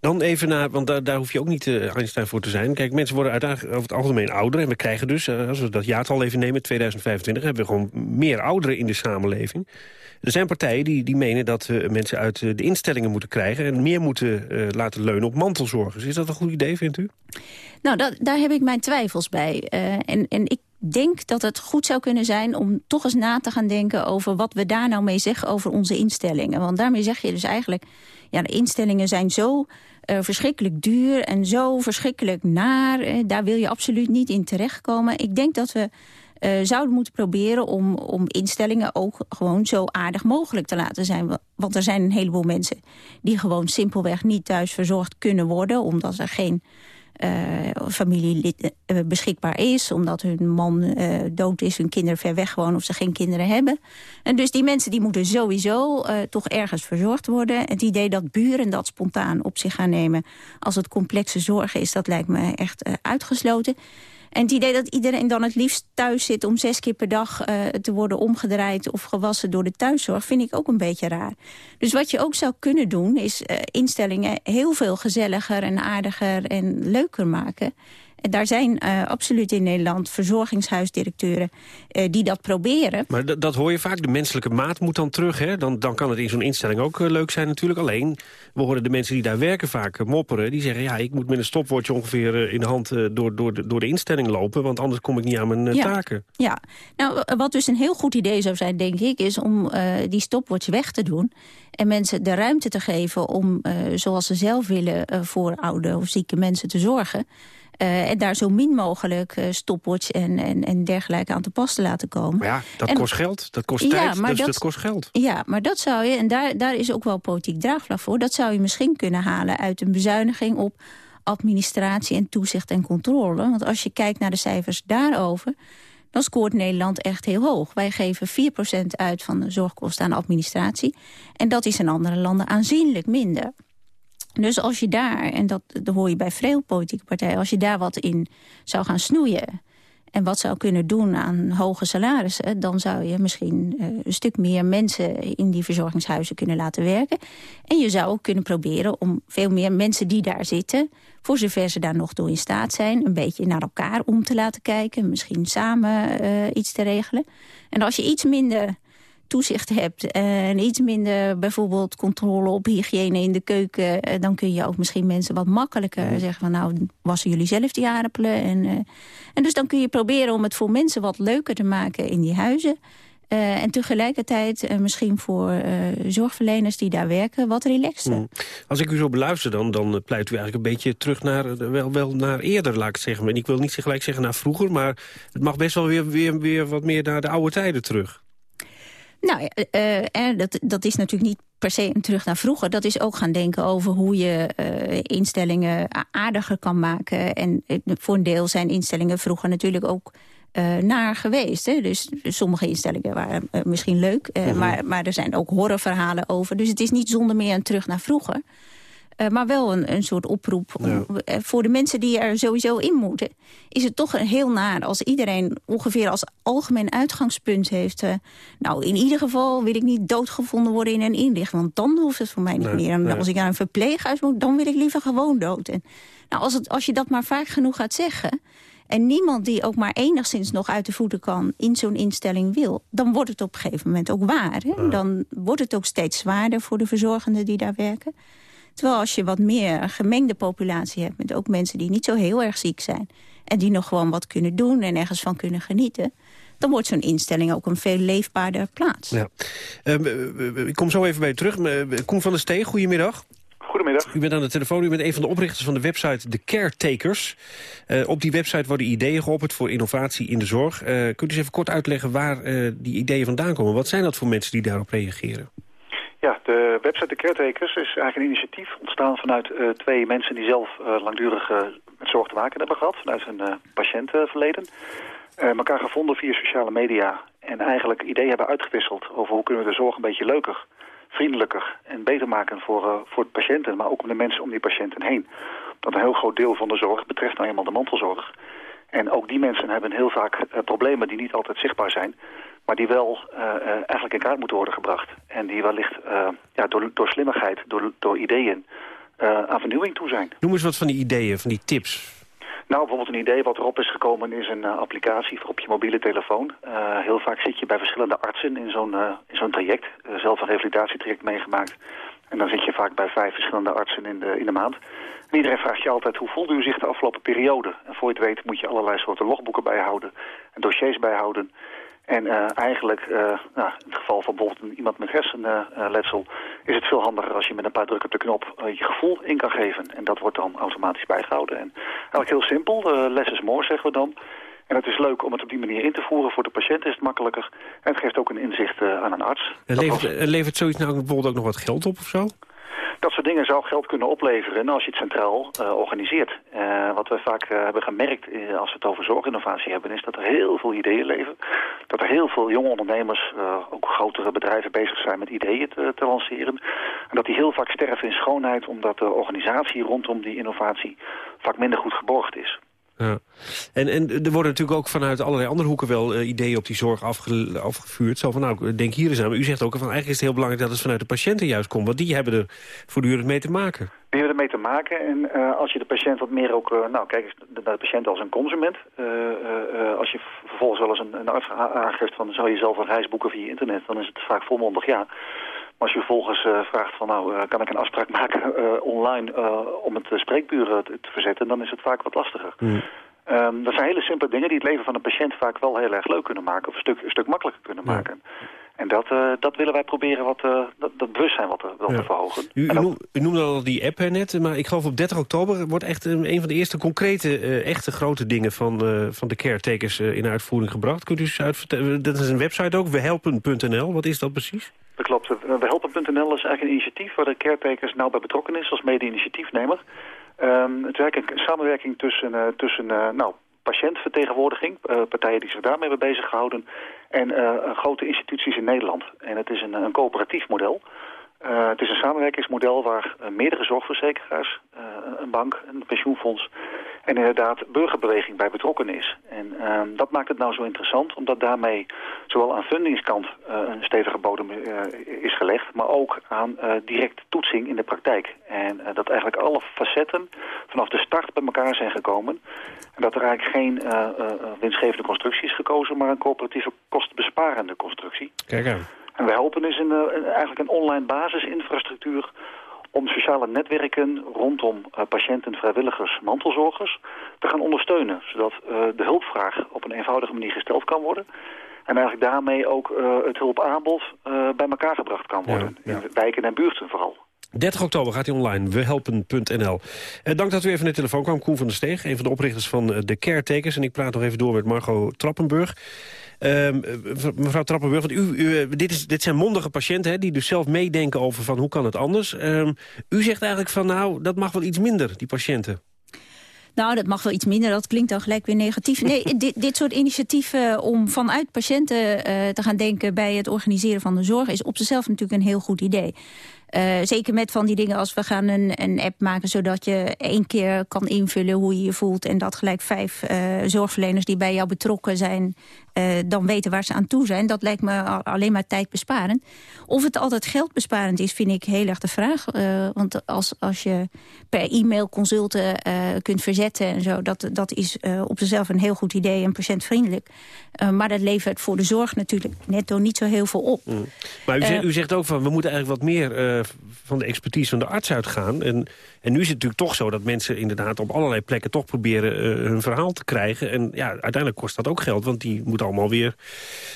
Dan even naar, want daar, daar hoef je ook niet eh, Einstein voor te zijn. Kijk, mensen worden uiteindelijk over het algemeen ouder. En we krijgen dus, eh, als we dat jaartal even nemen, 2025... hebben we gewoon meer ouderen in de samenleving. Er zijn partijen die, die menen dat we mensen uit eh, de instellingen moeten krijgen... en meer moeten eh, laten leunen op mantelzorgers. Is dat een goed idee, vindt u? Nou, dat, daar heb ik mijn twijfels bij. Eh, en, en ik denk dat het goed zou kunnen zijn om toch eens na te gaan denken... over wat we daar nou mee zeggen over onze instellingen. Want daarmee zeg je dus eigenlijk... ja, de instellingen zijn zo eh, verschrikkelijk duur en zo verschrikkelijk naar. eh, daar wil je absoluut niet in terechtkomen. Ik denk dat we eh, zouden moeten proberen om, om instellingen ook gewoon zo aardig mogelijk te laten zijn. Wa- Want er zijn een heleboel mensen die gewoon simpelweg niet thuis verzorgd kunnen worden... omdat er geen eh, familielid eh, beschikbaar is... omdat hun man dood is, hun kinderen ver weg wonen... of ze geen kinderen hebben. En dus die mensen die moeten sowieso toch ergens verzorgd worden. Het idee dat buren dat spontaan op zich gaan nemen... als het complexe zorg is, dat lijkt me echt uitgesloten. En het idee dat iedereen dan het liefst thuis zit... om zes keer per dag eh, te worden omgedraaid of gewassen door de thuiszorg... vind ik ook een beetje raar. Dus wat je ook zou kunnen doen... is eh, instellingen heel veel gezelliger en aardiger en leuker maken... En daar zijn eh, absoluut in Nederland verzorgingshuisdirecteuren eh, die dat proberen. Maar dat- hoor je vaak. De menselijke maat moet dan terug. Hè? Dan, dan kan het in zo'n instelling ook eh, leuk zijn natuurlijk. Alleen, we horen de mensen die daar werken vaak mopperen. Die zeggen, ja, ik moet met een stopwatch ongeveer in de hand door, door, de, door de instelling lopen. Want anders kom ik niet aan mijn Ja. taken. Ja, nou, wat dus een heel goed idee zou zijn, denk ik... is om die stopwatch weg te doen... en mensen de ruimte te geven om, zoals ze zelf willen... voor oude of zieke mensen te zorgen... Eh, en daar zo min mogelijk eh, stopwatch en, en, en dergelijke aan te pas te laten komen. Maar ja, dat En- kost geld. Dat kost Ja, tijd. maar dus dat, dat- kost geld. Ja, maar dat zou je, en daar, daar is ook wel politiek draagvlak voor... dat zou je misschien kunnen halen uit een bezuiniging op administratie en toezicht en controle. Want als je kijkt naar de cijfers daarover... dan scoort Nederland echt heel hoog. Wij geven 4% uit van de zorgkosten aan administratie. En dat is in andere landen aanzienlijk minder. Dus als je daar, en dat, dat hoor je bij veel politieke partijen... als je daar wat in zou gaan snoeien en wat zou kunnen doen aan hoge salarissen... dan zou je misschien eh, een stuk meer mensen in die verzorgingshuizen kunnen laten werken. En je zou ook kunnen proberen om veel meer mensen die daar zitten... voor zover ze daar nog toe in staat zijn... een beetje naar elkaar om te laten kijken. Misschien samen eh, iets te regelen. En als je iets minder toezicht hebt en iets minder bijvoorbeeld controle op hygiëne in de keuken... eh, dan kun je ook misschien mensen wat makkelijker zeggen van... nou, wassen jullie zelf die aardappelen. En, eh, en dus dan kun je proberen om het voor mensen wat leuker te maken in die huizen... Eh, en tegelijkertijd misschien voor zorgverleners die daar werken wat relaxter. Hmm. Als ik u zo beluister, dan, dan pleit u eigenlijk een beetje terug naar, wel, wel naar eerder, laat ik het zeggen. En ik wil niet gelijk zeggen naar vroeger, maar het mag best wel weer, weer, weer wat meer naar de oude tijden terug. Nou, ja, eh, dat, dat is natuurlijk niet per se een terug naar vroeger. Dat is ook gaan denken over hoe je instellingen aardiger kan maken. En voor een deel zijn instellingen vroeger natuurlijk ook naar geweest. Hè? Dus sommige instellingen waren misschien leuk, eh, maar, maar er zijn ook horrorverhalen over. Dus het is niet zonder meer een terug naar vroeger. Eh, maar wel een, een soort oproep om, eh, voor de mensen die er sowieso in moeten. Is het toch heel naar als iedereen ongeveer als algemeen uitgangspunt heeft. eh, nou, in ieder geval wil ik niet doodgevonden worden in een inrichting. Want dan hoeft het voor mij niet Nee, meer. En nee. als ik naar een verpleeghuis moet, dan wil ik liever gewoon dood. En, nou, als, het, als je dat maar vaak genoeg gaat zeggen... en niemand die ook maar enigszins nog uit de voeten kan... in zo'n instelling wil, dan wordt het op een gegeven moment ook waar. Hè? Dan wordt het ook steeds zwaarder voor de verzorgenden die daar werken. Terwijl als je wat meer gemengde populatie hebt... met ook mensen die niet zo heel erg ziek zijn... en die nog gewoon wat kunnen doen en ergens van kunnen genieten... dan wordt zo'n instelling ook een veel leefbaarder plaats. Ja. Ehm, eh, eh, ik kom zo even bij u terug. Eh, Koen van der Steen, goedemiddag. Goedemiddag. U bent aan de telefoon. U bent een van de oprichters van de website The Caretakers. Eh, op die website worden ideeën geopperd voor innovatie in de zorg. Eh, kunt u eens even kort uitleggen waar eh, die ideeën vandaan komen? Wat zijn dat voor mensen die daarop reageren? Ja, de website De Caretakers is eigenlijk een initiatief ontstaan vanuit eh, twee mensen die zelf eh, langdurig eh, met zorg te maken hebben gehad, vanuit hun patiëntenverleden. Elkaar gevonden via sociale media en eigenlijk ideeën hebben uitgewisseld over hoe kunnen we de zorg een beetje leuker vriendelijker en beter maken voor, voor de patiënten, maar ook om de mensen om die patiënten heen. Dat een heel groot deel van de zorg betreft nou eenmaal de mantelzorg. En ook die mensen hebben heel vaak problemen die niet altijd zichtbaar zijn, maar die wel eh, eh, eigenlijk in kaart moeten worden gebracht. En die wellicht eh, ja, door, door slimmigheid, door, door ideeën aan vernieuwing toe zijn. Noem eens wat van die ideeën, van die tips. Nou, bijvoorbeeld een idee wat erop is gekomen is een applicatie voor op je mobiele telefoon. Heel vaak zit je bij verschillende artsen in zo'n in zo'n traject. Zelf een revalidatietraject meegemaakt. En dan zit je vaak bij vijf verschillende artsen in de, in de maand. En iedereen vraagt je altijd hoe voelde u zich de afgelopen periode. En voor je het weet moet je allerlei soorten logboeken bijhouden. En dossiers bijhouden. En eh, eigenlijk, eh, nou, in het geval van bijvoorbeeld iemand met hersenletsel... is het veel handiger als je met een paar drukken op de knop eh, je gevoel in kan geven. En dat wordt dan automatisch bijgehouden. En eigenlijk heel simpel, less is more zeggen we dan. En het is leuk om het op die manier in te voeren. Voor de patiënt is het makkelijker. En het geeft ook een inzicht aan een arts. En levert, was- levert zoiets nou bijvoorbeeld ook nog wat geld op of zo? Dat soort dingen zou geld kunnen opleveren als je het centraal eh, organiseert. Eh, wat we vaak eh, hebben gemerkt als we het over zorginnovatie hebben... is dat er heel veel ideeën leven. Dat er heel veel jonge ondernemers, ook grotere bedrijven bezig zijn met ideeën te, te lanceren. En dat die heel vaak sterven in schoonheid... omdat de organisatie rondom die innovatie vaak minder goed geborgd is. Ja. En, en er worden natuurlijk ook vanuit allerlei andere hoeken wel eh, ideeën op die zorg afge- afgevuurd. Zo van, nou, denk hier eens aan. Maar u zegt ook van, eigenlijk is het heel belangrijk dat het vanuit de patiënten juist komt. Want die hebben er voortdurend mee te maken. Die hebben ermee te maken en eh, als je de patiënt wat meer ook... eh, nou, kijk eens naar de patiënt als een consument. Eh, eh, eh, als je vervolgens wel eens een, een arts aangeeft van... zou je zelf een reis boeken via internet, dan is het vaak volmondig ja. Maar als je vervolgens eh, vraagt van... nou, eh, kan ik een afspraak maken eh, online om het uh, spreekuur eh, te, te verzetten... dan is het vaak wat lastiger. Ehm, dat zijn hele simpele dingen die het leven van een patiënt vaak wel heel erg leuk kunnen maken. Of een stuk, een stuk makkelijker kunnen maken. En dat, dat willen wij proberen wat, eh, dat, dat bewustzijn wat, wel Ja. te verhogen. U, u, ook- noemde al die app hè, net, maar ik geloof op 30 oktober... wordt echt een, een van de eerste concrete, echte grote dingen van, van de caretakers in uitvoering gebracht. Kunt u eens uitvertellen? Dat is een website ook, wehelpen.nl. Wat is dat precies? Dat klopt. Uh, Wehelpen.nl is eigenlijk een initiatief waar de caretakers nou bij betrokken is als mede-initiatiefnemer. Ehm, het eigenlijk een samenwerking tussen, eh, tussen eh, nou, patiëntvertegenwoordiging, eh, partijen die zich daarmee hebben bezig gehouden, en eh, grote instituties in Nederland. En het is een, een coöperatief model. Eh, het is een samenwerkingsmodel waar eh, meerdere zorgverzekeraars, eh, een bank, een pensioenfonds en inderdaad burgerbeweging bij betrokken is. En ehm, dat maakt het nou zo interessant, omdat daarmee zowel aan fundingskant eh, een stevige bodem eh, is gelegd, maar ook aan eh, direct toetsing in de praktijk. En dat eigenlijk alle facetten vanaf de start bij elkaar zijn gekomen. En dat er eigenlijk geen winstgevende constructie is gekozen, maar een coöperatieve kostbesparende constructie. Kijk aan. En wij helpen eh, een- eigenlijk een online basisinfrastructuur om sociale netwerken rondom eh, patiënten, vrijwilligers, mantelzorgers te gaan ondersteunen. Zodat eh, de hulpvraag op een eenvoudige manier gesteld kan worden. En eigenlijk daarmee ook eh, het hulpaanbod bij elkaar gebracht kan worden. In wijken en buurten vooral. 30 oktober gaat hij online, wehelpen.nl. Eh, dank dat u even naar de telefoon kwam, Koen van der Steeg... een van de oprichters van de Caretakers. En ik praat nog even door met Margot Trappenburg. Ehm, eh, mevrouw Trappenburg, want u, u, eh, dit, is, dit zijn mondige patiënten... Hè, die dus zelf meedenken over van hoe kan het anders. Ehm, u zegt eigenlijk van nou, dat mag wel iets minder, die patiënten. Nou, dat mag wel iets minder. Dat klinkt dan gelijk weer negatief. Nee, dit, dit soort initiatieven om vanuit patiënten eh, te gaan denken... bij het organiseren van de zorg is op zichzelf natuurlijk een heel goed idee. Uh, zeker met van die dingen als we gaan een, een app maken... zodat je één keer kan invullen hoe je je voelt... en dat gelijk vijf uh, zorgverleners die bij jou betrokken zijn... Uh, dan weten waar ze aan toe zijn. Dat lijkt me alleen maar tijdbesparend. Of het altijd geldbesparend is, vind ik heel erg de vraag. Want als, als je per e-mail consulten kunt verzetten en zo... dat, dat is op zichzelf een heel goed idee en patiëntvriendelijk. maar dat levert voor de zorg natuurlijk netto niet zo heel veel op. Mm. Maar u, zegt, u zegt ook van, we moeten eigenlijk wat meer van de expertise van de arts uitgaan. En, en nu is het natuurlijk toch zo dat mensen inderdaad op allerlei plekken... toch proberen hun verhaal te krijgen. En ja, uiteindelijk kost dat ook geld, want die moet allemaal weer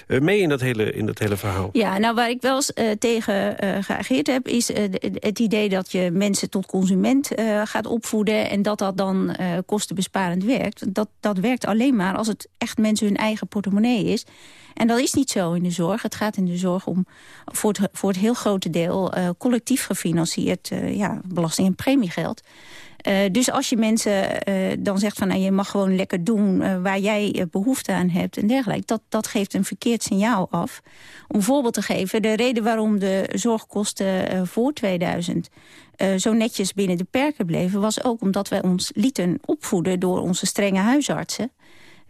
uh, mee in dat, hele, in dat hele verhaal. Ja, nou waar ik wel eens tegen geageerd heb... is het idee dat je mensen tot consument gaat opvoeden... en dat dat dan kostenbesparend werkt. Dat, dat werkt alleen maar als het echt mensen hun eigen portemonnee is... En dat is niet zo in de zorg. Het gaat in de zorg om voor het, voor het heel grote deel uh, collectief gefinancierd uh, ja, belasting- en premiegeld. Uh, dus als je mensen dan zegt van nou, je mag gewoon lekker doen waar jij behoefte aan hebt en dergelijke, dat, dat geeft een verkeerd signaal af. Om voorbeeld te geven, de reden waarom de zorgkosten voor 2000 zo netjes binnen de perken bleven, was ook omdat wij ons lieten opvoeden door onze strenge huisartsen.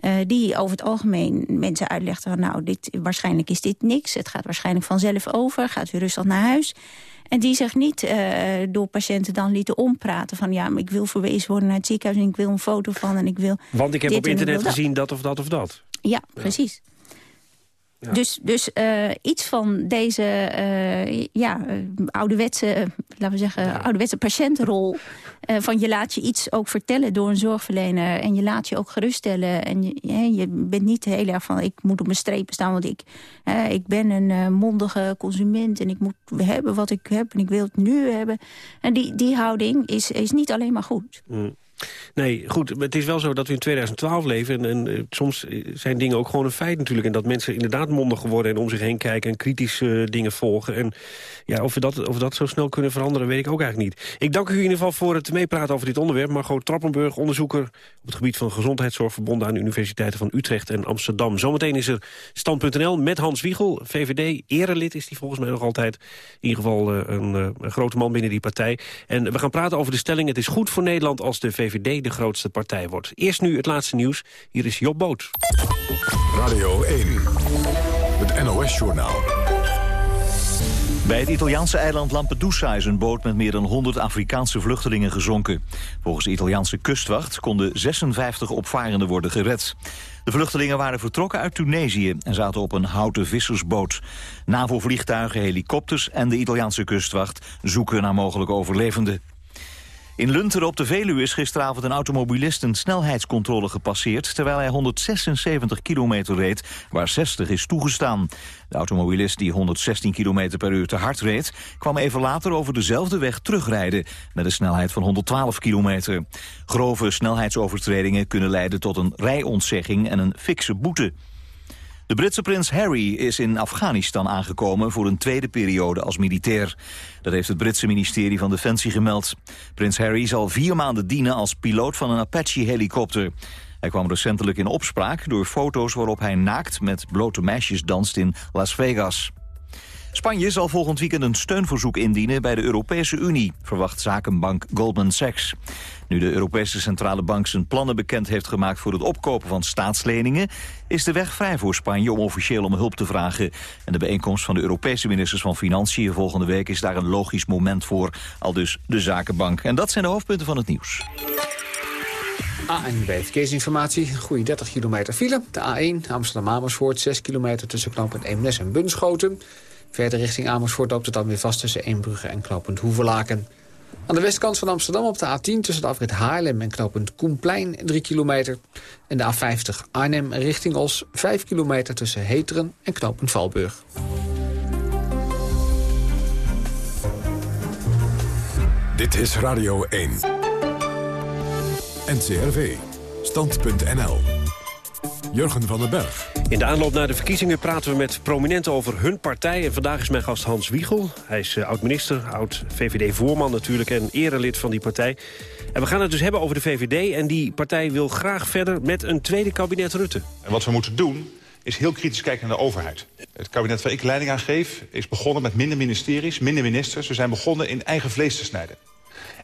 Uh, die over het algemeen mensen uitlegden van... nou, dit, waarschijnlijk is dit niks, het gaat waarschijnlijk vanzelf over... gaat u rustig naar huis. En die zich niet uh, door patiënten dan lieten ompraten van... ja, maar ik wil verwezen worden naar het ziekenhuis... en ik wil een foto van en ik wil... Want ik heb op internet gezien dat of dat of dat. Ja, precies. Ja. Dus, dus uh, iets van deze uh, ja, ouderwetse, laten we zeggen, ja. ouderwetse patiëntenrol... van je laat je iets ook vertellen door een zorgverlener... en je laat je ook geruststellen. En je, je bent niet heel erg van, ik moet op mijn strepen staan... want ik, ik ben een mondige consument en ik moet hebben wat ik heb... en ik wil het nu hebben. En die, die houding is, is niet alleen maar goed. Mm. Nee, goed, het is wel zo dat we in 2012 leven... en, uh, soms zijn dingen ook gewoon een feit natuurlijk... en dat mensen inderdaad mondig worden en om zich heen kijken... en kritisch uh, dingen volgen. En ja, of we, dat, of dat zo snel kunnen veranderen, weet ik ook eigenlijk niet. Ik dank u in ieder geval voor het meepraten over dit onderwerp. Margot Trappenburg, onderzoeker op het gebied van gezondheidszorg... verbonden aan de universiteiten van Utrecht en Amsterdam. Zometeen is er Stand.nl met Hans Wiegel, VVD. Erelid is die volgens mij nog altijd. In ieder geval een, een grote man binnen die partij. En we gaan praten over de stelling... het is goed voor Nederland als de VVD VVD de grootste partij wordt. Eerst nu het laatste nieuws. Hier is Job Boot. Radio 1, het NOS-journaal. Bij het Italiaanse eiland Lampedusa is een boot met meer dan 100 Afrikaanse vluchtelingen gezonken. Volgens de Italiaanse kustwacht konden 56 opvarenden worden gered. De vluchtelingen waren vertrokken uit Tunesië en zaten op een houten vissersboot. NAVO-vliegtuigen, helikopters en de Italiaanse kustwacht zoeken naar mogelijke overlevenden. In Lunteren op de Veluwe is gisteravond een automobilist een snelheidscontrole gepasseerd... terwijl hij 176 kilometer reed, waar 60 is toegestaan. De automobilist die 116 km per uur te hard reed... kwam even later over dezelfde weg terugrijden... met een snelheid van 112 kilometer. Grove snelheidsovertredingen kunnen leiden tot een rijontzegging en een fikse boete. De Britse prins Harry is in Afghanistan aangekomen voor een tweede periode als militair. Dat heeft het Britse ministerie van Defensie gemeld. Prins Harry zal vier maanden dienen als piloot van een Apache-helikopter. Hij kwam recentelijk in opspraak door foto's waarop hij naakt met blote meisjes danst in Las Vegas. Spanje zal volgend weekend een steunverzoek indienen bij de Europese Unie, verwacht zakenbank Goldman Sachs. Nu de Europese Centrale Bank zijn plannen bekend heeft gemaakt voor het opkopen van staatsleningen, is de weg vrij voor Spanje om officieel om hulp te vragen. En de bijeenkomst van de Europese ministers van Financiën volgende week is daar een logisch moment voor, al dus de zakenbank. En dat zijn de hoofdpunten van het nieuws. ANB Verkeersinformatie, goede 30 kilometer file. De A1 Amsterdam-Amersfoort, 6 kilometer tussen knooppunt Eemnes en Bunschoten. Verder richting Amersfoort loopt het dan weer vast tussen Eembrugge en knooppunt Hoevelaken. Aan de westkant van Amsterdam op de A10 tussen de afrit Haarlem en knooppunt Koenplein 3 kilometer. En de A50 Arnhem richting Os 5 kilometer tussen Heteren en knooppunt Valburg. Dit is Radio 1. NCRV. Stand.nl. Jurgen van den Berg. In de aanloop naar de verkiezingen praten we met prominenten over hun partij. En vandaag is mijn gast Hans Wiegel. Hij is uh, oud-minister, oud-VVD-voorman natuurlijk en erelid van die partij. En we gaan het dus hebben over de VVD. En die partij wil graag verder met een tweede kabinet Rutte. En wat we moeten doen is heel kritisch kijken naar de overheid. Het kabinet waar ik leiding aan geef is begonnen met minder ministeries, minder ministers. We zijn begonnen in eigen vlees te snijden.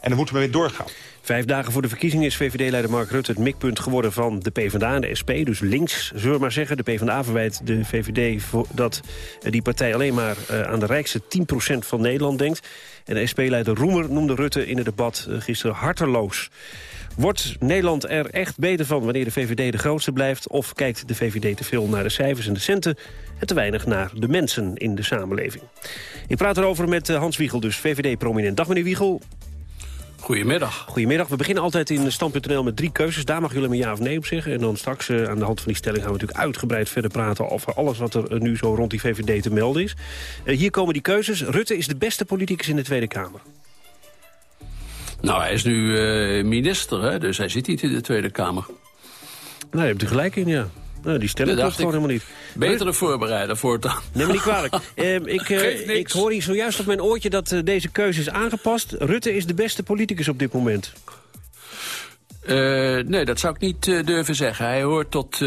En dan moeten we weer doorgaan. Vijf dagen voor de verkiezingen is VVD-leider Mark Rutte het mikpunt geworden van de PvdA en de SP. Dus links, zullen we maar zeggen. De PvdA verwijt de VVD dat die partij alleen maar uh, aan de rijkste 10% van Nederland denkt. En de SP-leider Roemer noemde Rutte in het debat uh, gisteren harteloos. Wordt Nederland er echt beter van wanneer de VVD de grootste blijft? Of kijkt de VVD te veel naar de cijfers en de centen... en te weinig naar de mensen in de samenleving? Ik praat erover met Hans Wiegel, dus VVD-prominent. Dag meneer Wiegel. Goedemiddag. Goedemiddag. We beginnen altijd in Stand.nl met drie keuzes. Daar mag jullie een ja of nee op zeggen. En dan straks uh, aan de hand van die stelling gaan we natuurlijk uitgebreid verder praten... over alles wat er uh, nu zo rond die VVD te melden is. Uh, hier komen die keuzes. Rutte is de beste politicus in de Tweede Kamer. Nou, hij is nu minister, hè? dus hij zit niet in de Tweede Kamer. Nou, je hebt er gelijk in, ja. Nou, die stelling klopt gewoon helemaal niet. Betere voorbereiden voortaan. Neem me niet kwalijk. uh, ik, uh, ik hoor hier zojuist op mijn oortje dat uh, deze keuze is aangepast. Rutte is de beste politicus op dit moment. Uh, nee, dat zou ik niet uh, durven zeggen. Hij hoort tot uh,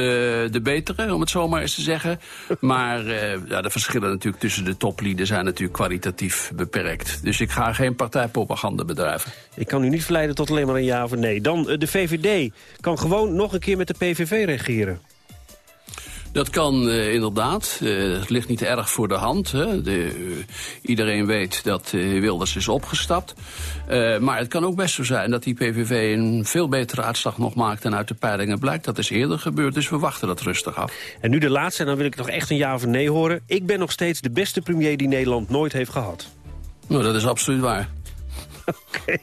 de betere, om het zo maar eens te zeggen. Maar ja, de verschillen natuurlijk tussen de toplieden zijn natuurlijk kwalitatief beperkt. Dus ik ga geen partijpropaganda bedrijven. Ik kan u niet verleiden tot alleen maar een ja of een nee. Dan de VVD kan gewoon nog een keer met de PVV regeren. Dat kan uh, inderdaad. Uh, het ligt niet erg voor de hand. Hè. De, uh, iedereen weet dat Wilders is opgestapt. maar het kan ook best zo zijn dat die PVV een veel betere uitslag nog maakt... dan uit de peilingen blijkt. Dat is eerder gebeurd, dus we wachten dat rustig af. En nu de laatste, en dan wil ik nog echt een ja of een nee horen. Ik ben nog steeds de beste premier die Nederland nooit heeft gehad. Nou, dat is absoluut waar. Oké.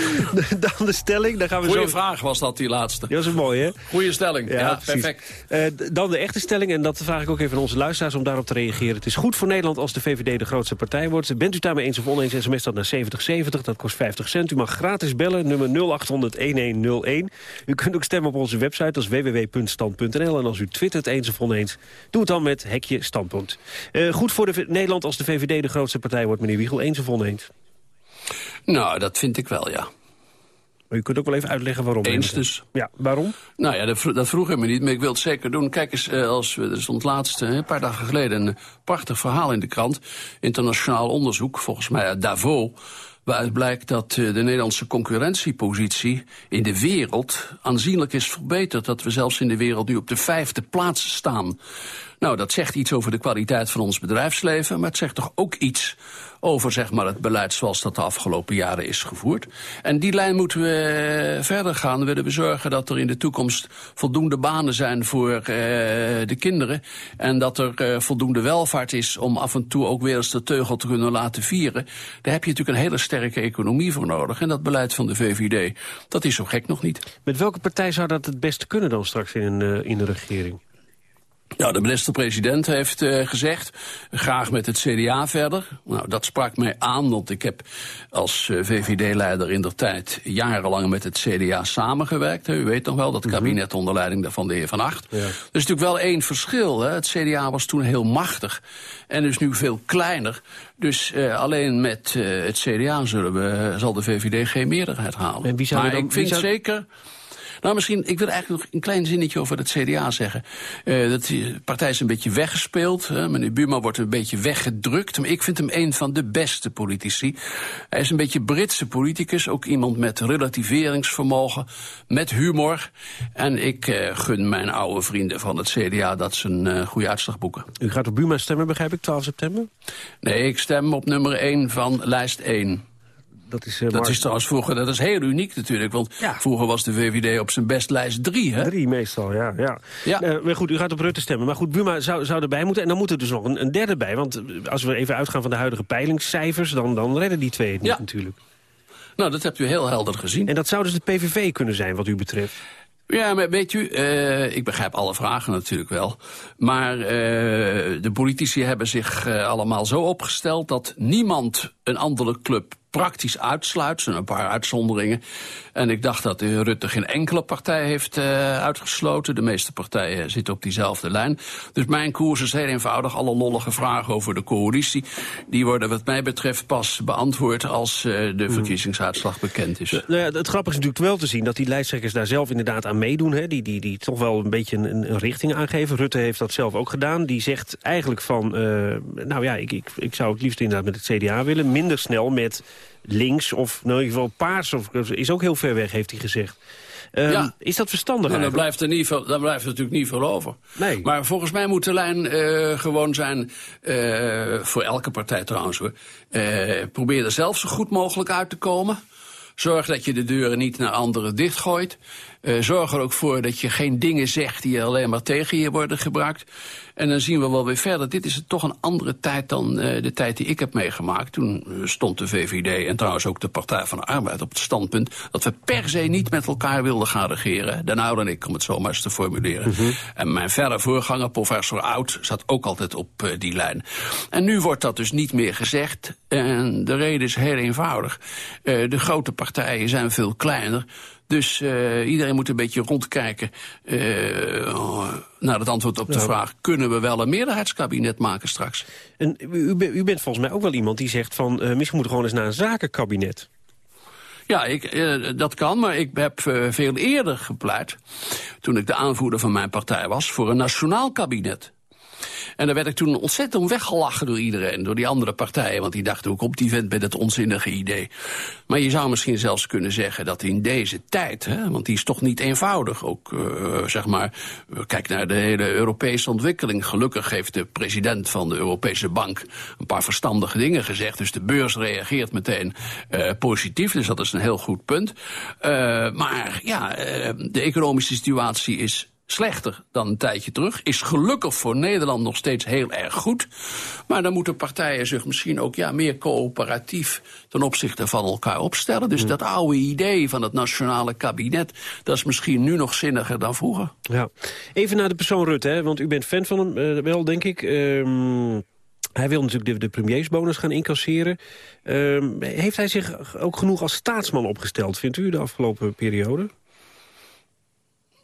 Dan de stelling. Dan gaan we Goeie zo... vraag was dat, die laatste. Dat is mooi, hè? Goeie stelling. Ja, perfect. Uh, dan de echte stelling, en dat vraag ik ook even aan onze luisteraars om daarop te reageren. Het is goed voor Nederland als de VVD de grootste partij wordt. Bent u daarmee eens of oneens, sms dat naar 7070. Dat kost 50 cent. U mag gratis bellen, nummer 0800-1101. U kunt ook stemmen op onze website, dat is www.stand.nl. En als u twittert eens of oneens, doe het dan met hekje standpunt. Uh, goed voor de Nederland als de VVD de grootste partij wordt, meneer Wiegel. Eens of oneens? Nou, dat vind ik wel, ja. Maar u kunt ook wel even uitleggen waarom. Eens dus. Ja, waarom? Nou ja, dat, dat vroeg hij me niet, maar ik wil het zeker doen. Kijk eens, eh, als we, er stond laatst, een paar dagen geleden... een prachtig verhaal in de krant. Internationaal onderzoek, volgens mij uit Davos... waaruit blijkt dat eh, de Nederlandse concurrentiepositie in de wereld aanzienlijk is verbeterd. Dat we zelfs in de wereld nu op de vijfde plaats staan. Nou, dat zegt iets over de kwaliteit van ons bedrijfsleven... maar het zegt toch ook iets over zeg maar, het beleid zoals dat de afgelopen jaren is gevoerd. En die lijn moeten we eh, verder gaan. Willen we zorgen dat er in de toekomst voldoende banen zijn voor uh, de kinderen. En dat er uh, voldoende welvaart is om af en toe ook weer eens de teugel te kunnen laten vieren. Daar heb je natuurlijk een hele sterke economie voor nodig. En dat beleid van de VVD, dat is zo gek nog niet. Met welke partij zou dat het beste kunnen dan straks in, uh, in de regering? Nou, de minister-president heeft uh, gezegd, graag met het CDA verder. Nou, dat sprak mij aan, want ik heb als uh, VVD-leider in der tijd jarenlang met het CDA samengewerkt. U weet nog wel, dat kabinet onder leiding van de heer Van Acht. Ja. Er is natuurlijk wel één verschil. Hè. Het CDA was toen heel machtig en is nu veel kleiner. Dus uh, alleen met het CDA zullen we, zal de VVD geen meerderheid halen. En wie zou maar dan, ik vind zou... zeker... Nou, misschien, ik wil eigenlijk nog een klein zinnetje over het CDA zeggen. Uh, dat de partij is een beetje weggespeeld. Hè. Meneer Buma wordt een beetje weggedrukt. Maar ik vind hem een van de beste politici. Hij is een beetje Britse politicus. Ook iemand met relativeringsvermogen. Met humor. En ik uh, gun mijn oude vrienden van het CDA dat ze een uh, goede uitslag boeken. U gaat op Buma stemmen, begrijp ik, 12 september? Nee, ik stem op nummer 1 van lijst 1 dat is, uh, dat is trouwens vroeger, dat is heel uniek natuurlijk. Want ja. vroeger was de VVD op zijn best lijst drie, hè? Drie meestal, ja. ja. ja. Uh, maar goed, u gaat op Rutte stemmen. Maar goed, Buma zou, zou erbij moeten. En dan moet er dus nog een, een derde bij. Want als we even uitgaan van de huidige peilingscijfers... dan, dan redden die twee het niet ja. natuurlijk. Nou, dat hebt u heel helder gezien. En dat zou dus de PVV kunnen zijn, wat u betreft. Ja, maar weet u, uh, ik begrijp alle vragen natuurlijk wel. Maar uh, de politici hebben zich uh, allemaal zo opgesteld... dat niemand een andere club praktisch uitsluit. Er zijn een paar uitzonderingen. En ik dacht dat de Rutte geen enkele partij heeft uh, uitgesloten. De meeste partijen zitten op diezelfde lijn. Dus mijn koers is heel eenvoudig. Alle lollige vragen over de coalitie... die worden wat mij betreft pas beantwoord... als uh, de verkiezingsuitslag bekend is. Nou ja, het grappige is natuurlijk wel te zien... dat die lijsttrekkers daar zelf inderdaad aan meedoen. Hè? Die, die, die toch wel een beetje een, een richting aangeven. Rutte heeft dat zelf ook gedaan. Die zegt eigenlijk van... Uh, nou ja, ik, ik, ik zou het liefst inderdaad met het CDA willen. Minder snel met links of nou in ieder geval paars of, is ook heel ver weg, heeft hij gezegd. Um, ja. Is dat verstandig nou, dan, blijft er niet veel, dan blijft er natuurlijk niet veel over. Nee. Maar volgens mij moet de lijn uh, gewoon zijn, uh, voor elke partij trouwens hoor... Uh, probeer er zelf zo goed mogelijk uit te komen. Zorg dat je de deuren niet naar anderen dichtgooit. Uh, zorg er ook voor dat je geen dingen zegt die alleen maar tegen je worden gebruikt. En dan zien we wel weer verder. Dit is toch een andere tijd dan uh, de tijd die ik heb meegemaakt. Toen uh, stond de VVD en trouwens ook de Partij van de Arbeid op het standpunt... dat we per se niet met elkaar wilden gaan regeren. Den Oude en ik, om het zo maar eens te formuleren. -hmm. En mijn verre voorganger, professor Oud, zat ook altijd op die lijn. En nu wordt dat dus niet meer gezegd. En de reden is heel eenvoudig. de grote partijen zijn veel kleiner... Dus uh, iedereen moet een beetje rondkijken uh, naar het antwoord op de vraag... kunnen we wel een meerderheidskabinet maken straks? En u, u bent volgens mij ook wel iemand die zegt van... Uh, misschien moeten we gewoon eens naar een zakenkabinet. Ja, ik, eh, dat kan, maar ik heb eh, veel eerder gepleit... toen ik de aanvoerder van mijn partij was... voor een nationaal kabinet. En daar werd ik toen ontzettend om weggelachen door iedereen. Door die andere partijen. Want die dachten, hoe komt die vent met het onzinnige idee? Maar je zou misschien zelfs kunnen zeggen dat in deze tijd... Hè, want die is toch niet eenvoudig. Ook, uh, zeg maar, kijk naar de hele Europese ontwikkeling. Gelukkig heeft de president van de Europese Bank... een paar verstandige dingen gezegd. Dus de beurs reageert meteen uh, positief. Dus dat is een heel goed punt. Uh, maar ja, de economische situatie is slechter dan een tijdje terug. Is gelukkig voor Nederland nog steeds heel erg goed. Maar dan moeten partijen zich misschien ook ja, meer coöperatief ten opzichte van elkaar opstellen. Dus dat oude idee van het nationale kabinet, dat is misschien nu nog zinniger dan vroeger. Ja. Even naar de persoon Rutte, hè, want u bent fan van hem uh, wel, denk ik. Um... Hij wil natuurlijk de, de premiersbonus gaan incasseren. Uh, heeft hij zich ook genoeg als staatsman opgesteld, vindt u, de afgelopen periode?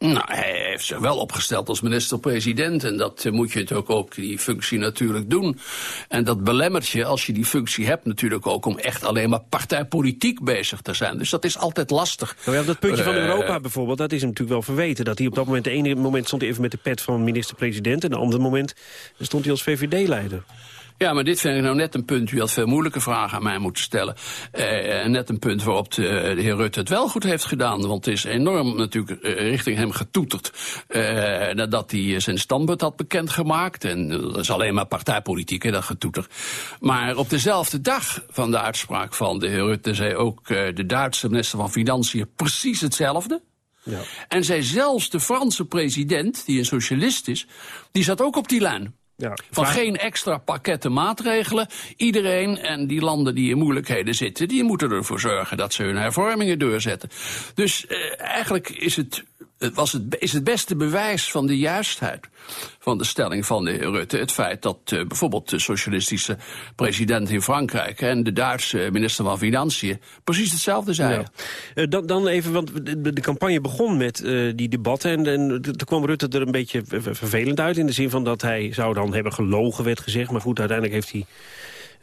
Nou, hij heeft zich wel opgesteld als minister-president. En dat moet je natuurlijk ook, die functie natuurlijk doen. En dat belemmert je, als je die functie hebt, natuurlijk ook... om echt alleen maar partijpolitiek bezig te zijn. Dus dat is altijd lastig. Nou ja, dat puntje van Europa bijvoorbeeld, dat is hem natuurlijk wel verweten. Dat hij op dat moment, de ene moment stond hij even met de pet van minister-president... en de andere moment stond hij als VVD-leider. Ja, maar dit vind ik nou net een punt. U had veel moeilijke vragen aan mij moeten stellen. Uh, net een punt waarop de, de, heer Rutte het wel goed heeft gedaan. Want het is enorm natuurlijk uh, richting hem getoeterd. Uh, nadat hij zijn standpunt had bekendgemaakt. En dat is alleen maar partijpolitiek, hè, dat getoeter. Maar op dezelfde dag van de uitspraak van de heer Rutte... zei ook de Duitse minister van Financiën precies hetzelfde. Ja. En zei zelfs de Franse president, die een socialist is... die zat ook op die lijn. Ja, van geen extra pakketten maatregelen. Iedereen en die landen die in moeilijkheden zitten... die moeten ervoor zorgen dat ze hun hervormingen doorzetten. Dus eh, eigenlijk is het was het, is het beste bewijs van de juistheid van de stelling van de heer Rutte. Het feit dat uh, bijvoorbeeld de socialistische president in Frankrijk... en de Duitse minister van Financiën precies hetzelfde zeiden. Uh, dan, dan even, want de, campagne begon met uh, die debatten... en, en toen kwam Rutte er een beetje vervelend uit... in de zin van dat hij zou dan hebben gelogen, werd gezegd. Maar goed, uiteindelijk heeft hij...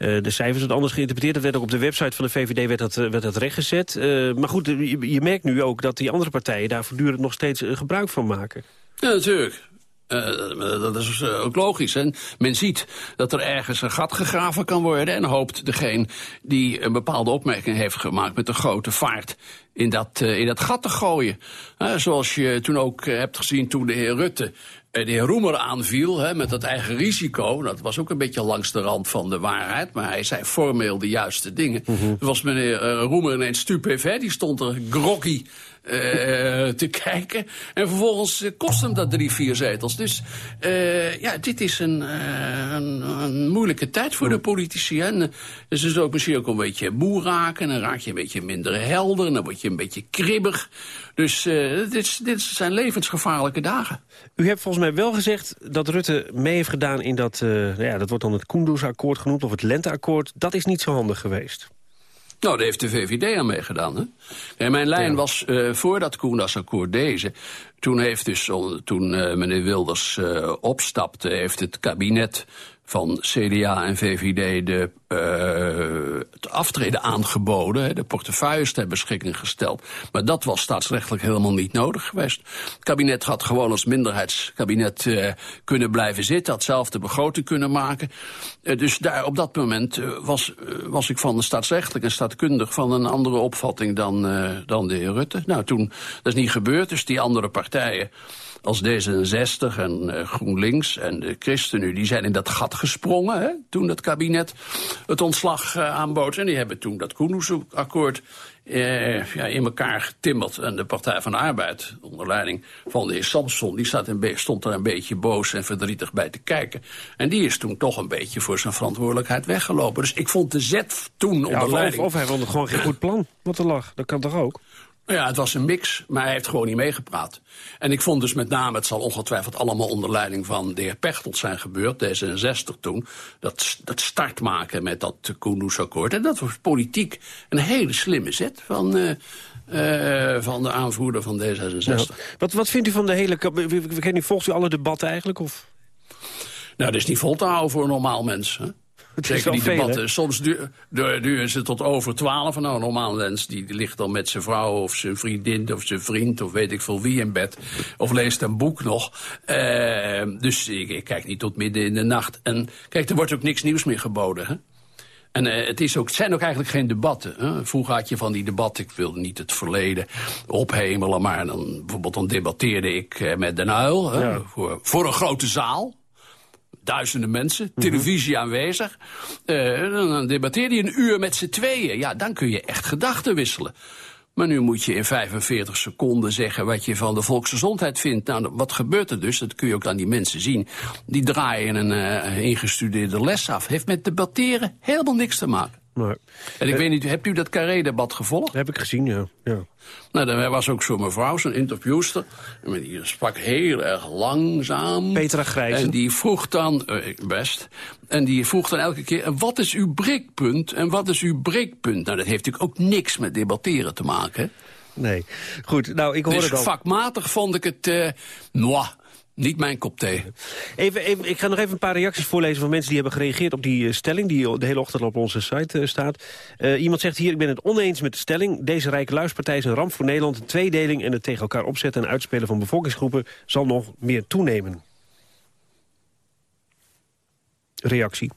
Uh, de cijfers het anders geïnterpreteerd. Dat werd ook op de website van de VVD werd dat, werd dat rechtgezet. Uh, maar goed, je, merkt nu ook dat die andere partijen daar voortdurend nog steeds gebruik van maken. Ja, natuurlijk. Dat is ook logisch. En men ziet dat er ergens een gat gegraven kan worden... en hoopt degene die een bepaalde opmerking heeft gemaakt... met een grote vaart in dat, in dat gat te gooien. Zoals je toen ook hebt gezien toen de heer Rutte de heer Roemer aanviel hè, met dat eigen risico. Dat was ook een beetje langs de rand van de waarheid. Maar hij zei formeel de juiste dingen. Mm -hmm. was meneer uh, Roemer ineens stupef. Die stond er groggy uh, te kijken. En vervolgens uh, kost hem dat drie, vier zetels. Dus uh, ja, dit is een, een, een, moeilijke tijd voor de politici. Dus het is ook misschien ook een beetje moe raken. En dan raak je een beetje minder helder. En dan word je een beetje kribbig. Dus dit, dit zijn levensgevaarlijke dagen. U hebt volgens mij wel gezegd dat Rutte mee heeft gedaan in dat... ja, dat wordt dan het Koendersakkoord genoemd, of het Lenteakkoord. Dat is niet zo handig geweest. Nou, daar heeft de VVD aan meegedaan. Hè? En mijn lijn ja. was uh, voor dat Koendersakkoord deze. Toen heeft dus, toen uh, meneer Wilders uh, opstapte, heeft het kabinet van CDA en VVD de, uh, het aftreden aangeboden. De portefeuilles ter beschikking gesteld. Maar dat was staatsrechtelijk helemaal niet nodig geweest. Het kabinet had gewoon als minderheidskabinet uh, kunnen blijven zitten. Had zelf de begroting kunnen maken. Uh, dus daar op dat moment was, was ik van de staatsrechtelijk en staatkundig... van een andere opvatting dan, dan de heer Rutte. Nou, toen, dat is niet gebeurd. Dus die andere partijen als D66 en uh, GroenLinks en de ChristenUnie... die zijn in dat gat gesprongen hè, toen het kabinet het ontslag uh, aanbood. En die hebben toen dat Koenhoesakkoord uh, ja, in elkaar getimmerd. En de Partij van de Arbeid, onder leiding van de heer Samson... die staat een stond er een beetje boos en verdrietig bij te kijken. En die is toen toch een beetje voor zijn verantwoordelijkheid weggelopen. Dus ik vond de zet toen ja, onder of, leiding... Of hij vond gewoon geen goed plan wat er lag. Dat kan toch ook? Ja, het was een mix, maar hij heeft gewoon niet meegepraat. En ik vond dus met name, het zal ongetwijfeld allemaal onder leiding van de heer Pechtold zijn gebeurd, D66 toen, dat, dat start maken met dat Kunduz-akkoord. En dat was politiek een hele slimme zet van... Uh, uh, van de aanvoerder van D66. Ja. Wat, wat vindt u van de hele... Volgt u alle debatten eigenlijk? Of? Nou, dat is niet vol te houden voor een normaal mens. Hè? Zeker die debatten. hè? Soms du- du- duren ze tot over twaalf. Nou, normaal mens die ligt dan met zijn vrouw of zijn vriendin of zijn vriend... of weet ik veel wie in bed. Of leest een boek nog. Eh, dus ik, ik kijk niet tot midden in de nacht. En kijk, er wordt ook niks nieuws meer geboden, hè? En eh, het, is ook, het zijn ook eigenlijk geen debatten. Hè? Vroeger had je van die debatten, ik wilde niet het verleden ophemelen... maar dan, bijvoorbeeld dan debatteerde ik eh, met Den Uil hè, voor, voor een grote zaal duizenden mensen, televisie aanwezig. Eh, dan debatteerde je een uur met z'n tweeën. Ja, dan kun je echt gedachten wisselen. Maar nu moet je in 45 seconden zeggen wat je van de volksgezondheid vindt. Nou, wat gebeurt er dus? Dat kun je ook aan die mensen zien. Die draaien een eh, ingestudeerde les af. Heeft met debatteren helemaal niks te maken. En ik weet niet, hebt u dat Carré-debat gevolgd? Heb ik gezien, ja. ja. Nou, er was ook zo'n mevrouw, zo'n interviewster. En Die sprak heel erg langzaam. Petra Grijzen. En die vroeg dan, eh, best, en die vroeg dan elke keer... wat is uw breekpunt en wat is uw breekpunt? Nou, dat heeft natuurlijk ook niks met debatteren te maken. hè. Nee. Goed, nou, ik hoor dus het al. vakmatig vond ik het, moi, niet mijn kop thee. Even, even, ik ga nog even een paar reacties voorlezen van mensen die hebben gereageerd op die eh, stelling... die de hele ochtend op onze site eh, staat. Eh, iemand zegt hier, ik ben het oneens met de stelling. Deze rijke luispartij is een ramp voor Nederland. De tweedeling en het tegen elkaar opzetten en uitspelen van bevolkingsgroepen... zal nog meer toenemen. Reactie.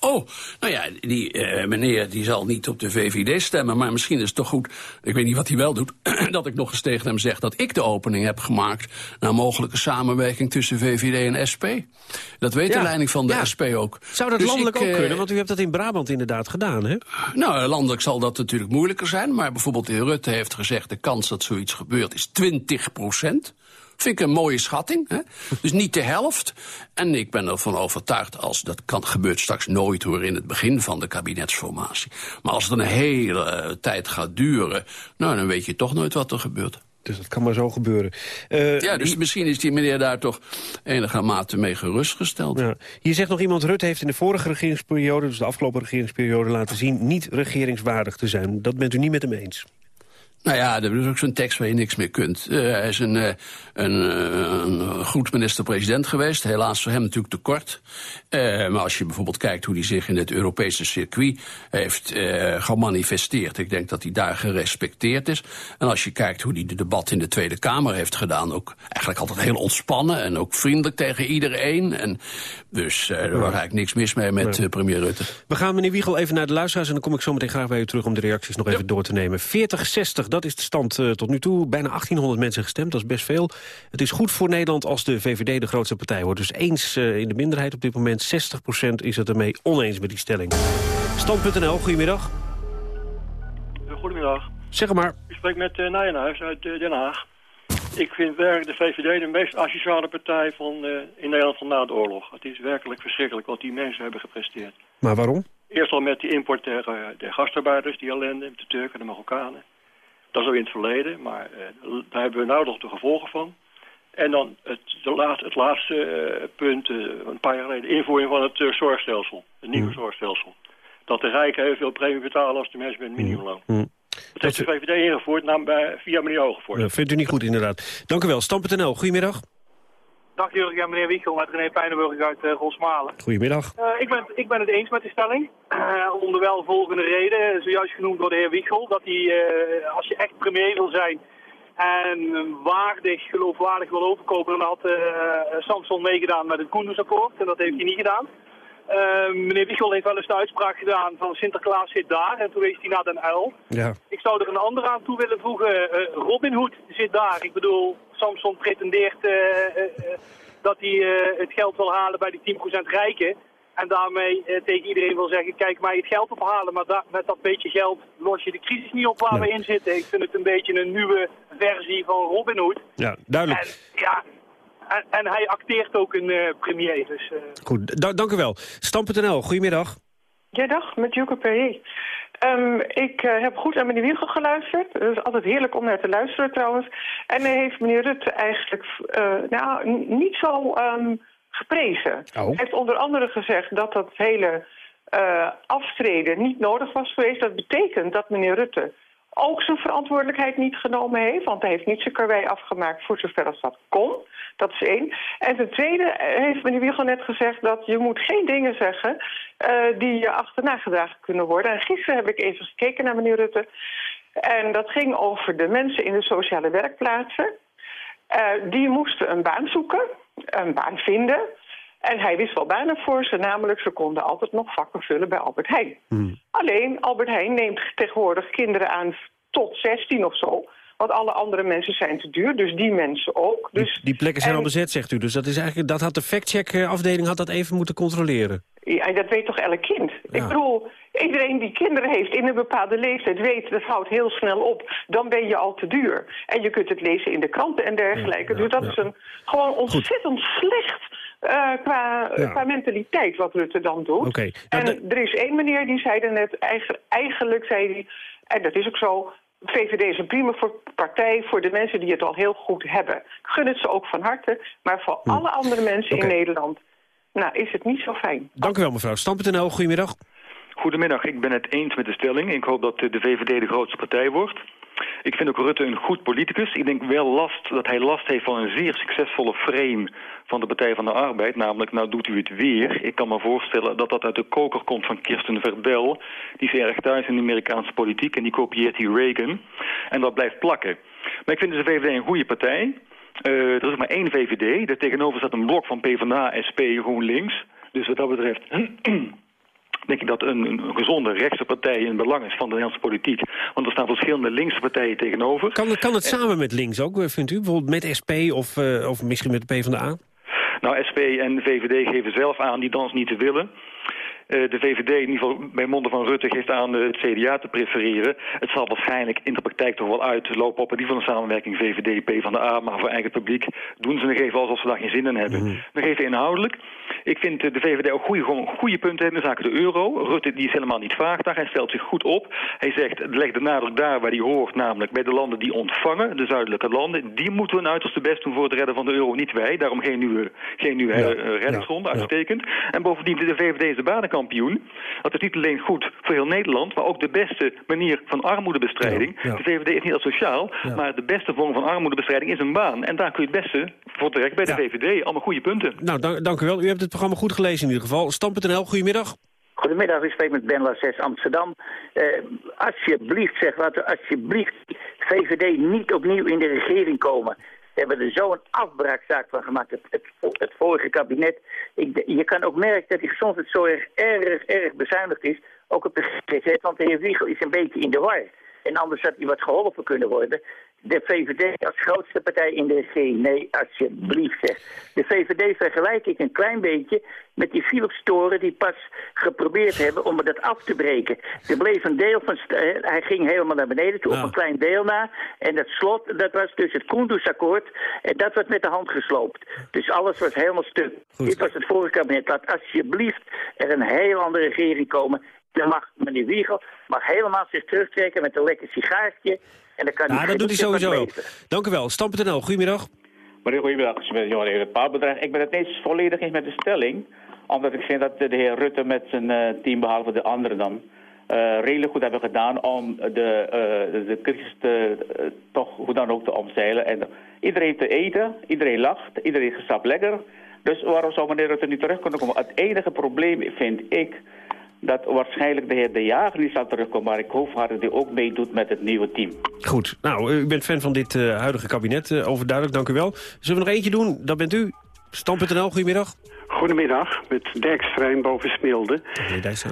Oh, nou ja, die eh, meneer die zal niet op de VVD stemmen... maar misschien is het toch goed, ik weet niet wat hij wel doet... dat ik nog eens tegen hem zeg dat ik de opening heb gemaakt... naar mogelijke samenwerking tussen VVD en SP. Dat weet de leiding van de ja. SP ook. Zou dat Dus landelijk ik, ook eh, kunnen? Want u hebt dat in Brabant inderdaad gedaan, hè? Nou, landelijk zal dat natuurlijk moeilijker zijn... maar bijvoorbeeld de heer Rutte heeft gezegd... de kans dat zoiets gebeurt is 20 procent. Vind ik een mooie schatting. Hè? Dus niet de helft. En ik ben ervan overtuigd, als dat kan, gebeurt straks nooit hoor in het begin van de kabinetsformatie. Maar als het een hele eh, tijd gaat duren, nou, dan weet je toch nooit wat er gebeurt. Dus dat kan maar zo gebeuren. Eh, ja, dus misschien is die meneer daar toch enigermate mee gerustgesteld. Ja. Hier zegt nog iemand, Rutte heeft in de vorige regeringsperiode... dus de afgelopen regeringsperiode laten zien... niet regeringswaardig te zijn. Dat bent u niet met hem eens? Nou ja, dat is ook zo'n tekst waar je niks mee kunt. Eh, hij is een, eh, een, eh, een goed minister-president geweest. Helaas voor hem natuurlijk te kort. Maar als je bijvoorbeeld kijkt hoe hij zich in het Europese circuit heeft gemanifesteerd. Ik denk dat hij daar gerespecteerd is. En als je kijkt hoe hij de debat in de Tweede Kamer heeft gedaan. Ook eigenlijk altijd heel ontspannen en ook vriendelijk tegen iedereen. En dus er was eigenlijk niks mis mee met premier Rutte. We gaan, meneer Wiegel, even naar de luisteraars... en dan kom ik zo meteen graag bij u terug om de reacties nog even door te nemen. 40-60, dat is de stand eh, tot nu toe. Bijna 1800 mensen gestemd, dat is best veel. Het is goed voor Nederland als de VVD de grootste partij wordt. Dus eens eh, in de minderheid op dit moment. 60% is het ermee oneens met die stelling. Stand.nl, goedemiddag. Goedemiddag. Zeg maar. Ik spreek met uh, Nijenhuis uit eh, Den Haag. Ik vind werkelijk de VVD de meest asociale partij van, eh, in Nederland van na de oorlog. Het is werkelijk verschrikkelijk wat die mensen hebben gepresteerd. Maar waarom? Eerst al met die import der, eh, der gastarbeiders, die ellende, de Turken en de Marokkanen. Dat is al in het verleden, maar eh, daar hebben we nou nog de gevolgen van. En dan het, de laat, het laatste eh, punt, eh, een paar jaar geleden, invoering van het zorgstelsel. Het nieuwe zorgstelsel. Dat de rijken heel veel premie betalen als de mensen met een minimumloon. Hm. Dat heeft de VVD ingevoerd nam bij, via meneer Hogevoort. Eh, vindt u niet goed, inderdaad. Dank u wel. Stand.nl, goedemiddag. Dag Jurgen, ja, meneer Wiegel met René Pijnenburg uit uh, Rosmalen. Goedemiddag. Uh, ik, ben, ik ben het eens met de stelling. Uh, om de wel volgende reden, zojuist genoemd door de heer Wiegel, dat hij, als je echt premier wil zijn en waardig, geloofwaardig wil overkopen, dan had Samson meegedaan met het Koendersakkoord en dat heeft hij niet gedaan. Uh, meneer Wiegel heeft wel eens de uitspraak gedaan van Sinterklaas zit daar en toen wees hij naar Den Uil. Ja. Ik zou er een andere aan toe willen voegen. Uh, Robin Hood zit daar. Ik bedoel, Samson pretendeert uh, dat hij het geld wil halen bij die 10% rijken. En daarmee tegen iedereen wil zeggen, kijk mij het geld ophalen. Maar da met dat beetje geld los je de crisis niet op waar Nee. we in zitten. Ik vind het een beetje een nieuwe versie van Robin Hood. Ja, duidelijk. En, ja, en, en hij acteert ook een premier. Dus, Goed, da dank u wel. Stam.nl, goedemiddag. Ja, dag, met Joke Perrier. Um, ik uh, heb goed naar meneer Wiegel geluisterd. Het is altijd heerlijk om naar te luisteren trouwens. En hij heeft meneer Rutte eigenlijk uh, nou, niet zo um, geprezen. Oh. Hij heeft onder andere gezegd dat dat hele uh, aftreden niet nodig was geweest. Dat betekent dat meneer Rutte ook zijn verantwoordelijkheid niet genomen heeft. Want hij heeft niet zijn karwei afgemaakt voor zover als dat kon. Dat is één. En ten tweede heeft meneer Wiegel net gezegd dat je moet geen dingen zeggen eh, die achterna gedragen kunnen worden. En gisteren heb ik even gekeken naar meneer Rutte. En dat ging over de mensen in de sociale werkplaatsen. Eh, die moesten een baan zoeken, een baan vinden. En hij wist wel banen voor ze, namelijk ze konden altijd nog vakken vullen bij Albert Heijn. Alleen Albert Heijn neemt tegenwoordig kinderen aan tot 16 of zo. Want alle andere mensen zijn te duur, dus die mensen ook. Dus, Die plekken zijn en- al bezet, zegt u. Dus dat, is eigenlijk, dat had de factcheck-afdeling had dat even moeten controleren. Ja, en dat weet toch elk kind? Ik bedoel, iedereen die kinderen heeft in een bepaalde leeftijd weet... dat houdt heel snel op, dan ben je al te duur. En je kunt het lezen in de kranten en dergelijke. dus dat is een, gewoon ontzettend slecht qua, Ja. qua mentaliteit wat Rutte dan doet. Oké. En er is één meneer die zei er net, eigen- eigenlijk zei hij... en dat is ook zo... VVD is een prima voor partij voor de mensen die het al heel goed hebben. Ik gun het ze ook van harte, maar voor alle andere mensen in Nederland... nou, is het niet zo fijn. Dank u wel, mevrouw. Stam.nl, goedemiddag. Goedemiddag, ik ben het eens met de stelling. Ik hoop dat de VVD de grootste partij wordt. Ik vind ook Rutte een goed politicus. Ik denk wel last, dat hij last heeft van een zeer succesvolle frame van de Partij van de Arbeid. Namelijk, nou doet u het weer. Ik kan me voorstellen dat dat uit de koker komt van Kirsten Verdel. Die is erg thuis in de Amerikaanse politiek en die kopieert die Reagan. En dat blijft plakken. Maar ik vind dus de VVD een goede partij. Eh, er is maar één VVD. Daar tegenover staat een blok van PvdA, SP, GroenLinks. Dus wat dat betreft denk ik dat een, een gezonde rechtse partij in belang is van de Nederlandse politiek. Want er staan verschillende linkse partijen tegenover. Kan, kan het samen met links ook, eh, vindt u? Bijvoorbeeld met SP of, eh, of misschien met de PvdA? Nou, SP en VVD geven zelf aan die dans niet te willen. Eh, de VVD, in ieder geval bij monden van Rutte, geeft aan eh, het CDA te prefereren. Het zal waarschijnlijk in de praktijk toch wel uitlopen op die van de samenwerking VVD, P van de A, maar voor eigen publiek doen ze nog even alsof ze daar geen zin in hebben. Nog even inhoudelijk. Ik vind eh, de VVD ook goede, gewoon goede punten hebben in zaken de euro. Rutte die is helemaal niet vaag daar, hij stelt zich goed op. Hij zegt, leg de nadruk daar waar hij hoort, namelijk bij de landen die ontvangen, de zuidelijke landen. Die moeten een uiterste best doen voor het redden van de euro, niet wij. Daarom geen nieuwe, geen nieuwe Ja. reddingsronde, uitstekend. En bovendien, de VVD is de Dat is niet alleen goed voor heel Nederland, maar ook de beste manier van armoedebestrijding. Ja, ja. De VVD is niet asociaal, maar de beste vorm van armoedebestrijding is een baan. En daar kun je het beste voor terecht bij de VVD. Allemaal goede punten. Nou, dank, dank u wel. U hebt het programma goed gelezen in ieder geval. Stam.nl, goedemiddag. Goedemiddag, ik spreek met Ben Lasses Amsterdam. Eh, alsjeblieft, zeg wat, alsjeblieft, VVD niet opnieuw in de regering komen. Hebben er zo'n afbraakzaak van gemaakt, het, het, het vorige kabinet. Ik, je kan ook merken dat die gezondheidszorg erg, erg bezuinigd is. Ook op de GGZ, want de heer Wiegel is een beetje in de war. En anders had hij wat geholpen kunnen worden. De VVD als grootste partij in de regering. Nee, alsjeblieft zeg. De VVD vergelijk ik een klein beetje met die Philips-toren die pas geprobeerd hebben om dat af te breken. Er bleef een deel van... eh, hij ging helemaal naar beneden toe, op een klein deel na. En dat slot, dat was dus het Kunduz-akkoord. En dat werd met de hand gesloopt. Dus alles was helemaal stuk. Dit was het vorige kabinet. Laat alsjeblieft er een heel andere regering komen. Dan mag meneer Wiegel mag helemaal zich terugtrekken met een lekker sigaartje. En dan kan Ja, hij dat doet hij sowieso wel. Dank u wel. Stam.nl, goedemiddag. Meneer, goedemiddag. Ik ben Johan het Paardbedrijf. Ik ben het niet volledig eens met de stelling. Omdat ik vind dat de heer Rutte met zijn eh, team, behalve de anderen dan... eh, redelijk goed hebben gedaan om de, eh, de, crisis te, toch hoe dan ook te omzeilen. En iedereen te eten, iedereen lacht, iedereen gesapt lekker. Dus waarom zou meneer Rutte niet terug kunnen komen? Het enige probleem vind ik dat waarschijnlijk de heer De Jager niet zal terugkomen. Maar ik hoop hard dat hij ook meedoet met het nieuwe team. Goed. Nou, u bent fan van dit eh, huidige kabinet. eh, overduidelijk, dank u wel. Zullen we nog eentje doen? Dat bent u. Stam.nl, goedemiddag. Goedemiddag, met Dijkstrein boven Smilde. Meneer Dijkstra.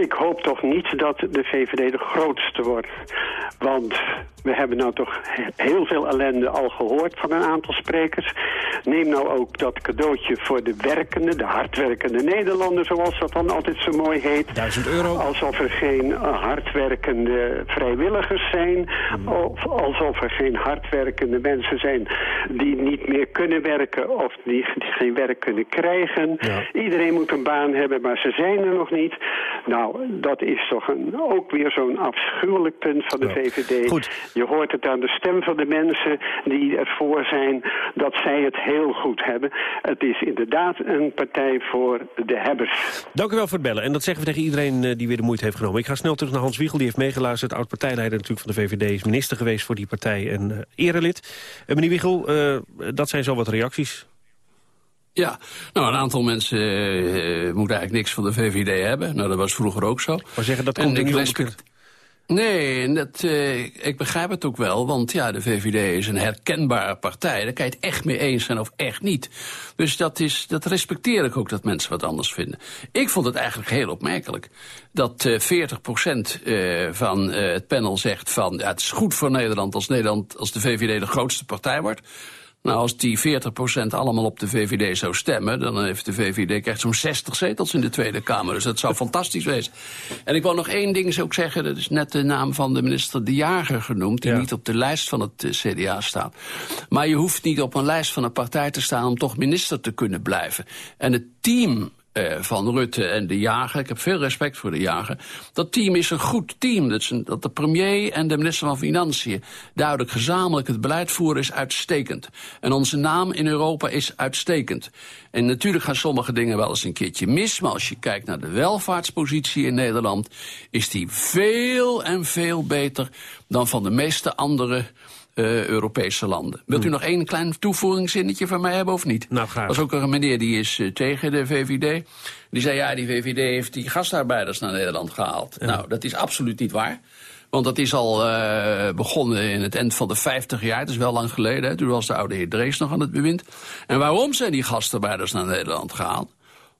Ik hoop toch niet dat de VVD de grootste wordt. Want we hebben nou toch he- heel veel ellende al gehoord van een aantal sprekers. Neem nou ook dat cadeautje voor de werkende, de hardwerkende Nederlander... zoals dat dan altijd zo mooi heet. Duizend euro. Alsof er geen eh, hardwerkende vrijwilligers zijn. Of alsof er geen hardwerkende mensen zijn die niet meer kunnen werken... of die, die geen werk kunnen krijgen. Iedereen moet een baan hebben, maar ze zijn er nog niet. Nou, dat is toch een, ook weer zo'n afschuwelijk punt van de VVD. Je hoort het aan de stem van de mensen die ervoor zijn dat zij het heel goed hebben. Het is inderdaad een partij voor de hebbers. Dank u wel voor het bellen. En dat zeggen we tegen iedereen eh, die weer de moeite heeft genomen. Ik ga snel terug naar Hans Wiegel, die heeft meegeluisterd. Oud-partijleider natuurlijk van de VVD, is minister geweest voor die partij en eh erelid. Eh, meneer Wiegel, dat zijn zo wat reacties. Ja, nou een aantal mensen uh, moeten eigenlijk niks van de VVD hebben. Nou, dat was vroeger ook zo. Maar zeggen dat En komt ik niet respect- Nee, en dat, eh, ik begrijp het ook wel, want ja, de VVD is een herkenbare partij. Daar kan je het echt mee eens zijn of echt niet. Dus dat, is, dat respecteer ik ook, dat mensen wat anders vinden. Ik vond het eigenlijk heel opmerkelijk dat eh 40% eh, van eh, het panel zegt van... Ja, het is goed voor Nederland als, Nederland als de VVD de grootste partij wordt... Nou, als die 40% allemaal op de VVD zou stemmen... dan heeft de VVD krijgt zo'n 60 zetels in de Tweede Kamer. Dus dat zou fantastisch wezen. En ik wil nog één ding ook zeggen. Dat is net de naam van de minister De Jager genoemd... die niet op de lijst van het eh, CDA staat. Maar je hoeft niet op een lijst van een partij te staan... om toch minister te kunnen blijven. En het team eh, van Rutte en de jager. Ik heb veel respect voor de jager. Dat team is een goed team. Dat, dat de premier en de minister van Financiën duidelijk gezamenlijk het beleid voeren is uitstekend. En onze naam in Europa is uitstekend. En natuurlijk gaan sommige dingen wel eens een keertje mis. Maar als je kijkt naar de welvaartspositie in Nederland... is die veel en veel beter dan van de meeste andere eh, Europese landen. Wilt u nog één klein toevoegingszinnetje van mij hebben of niet? Nou, graag. Er was ook een meneer die is eh, tegen de VVD. Die zei, ja, die VVD heeft die gastarbeiders naar Nederland gehaald. Nou, dat is absoluut niet waar. Want dat is al eh, begonnen in het eind van de 50 jaar. Het is wel lang geleden. Hè. Toen was de oude heer Drees nog aan het bewind. En waarom zijn die gastarbeiders naar Nederland gehaald?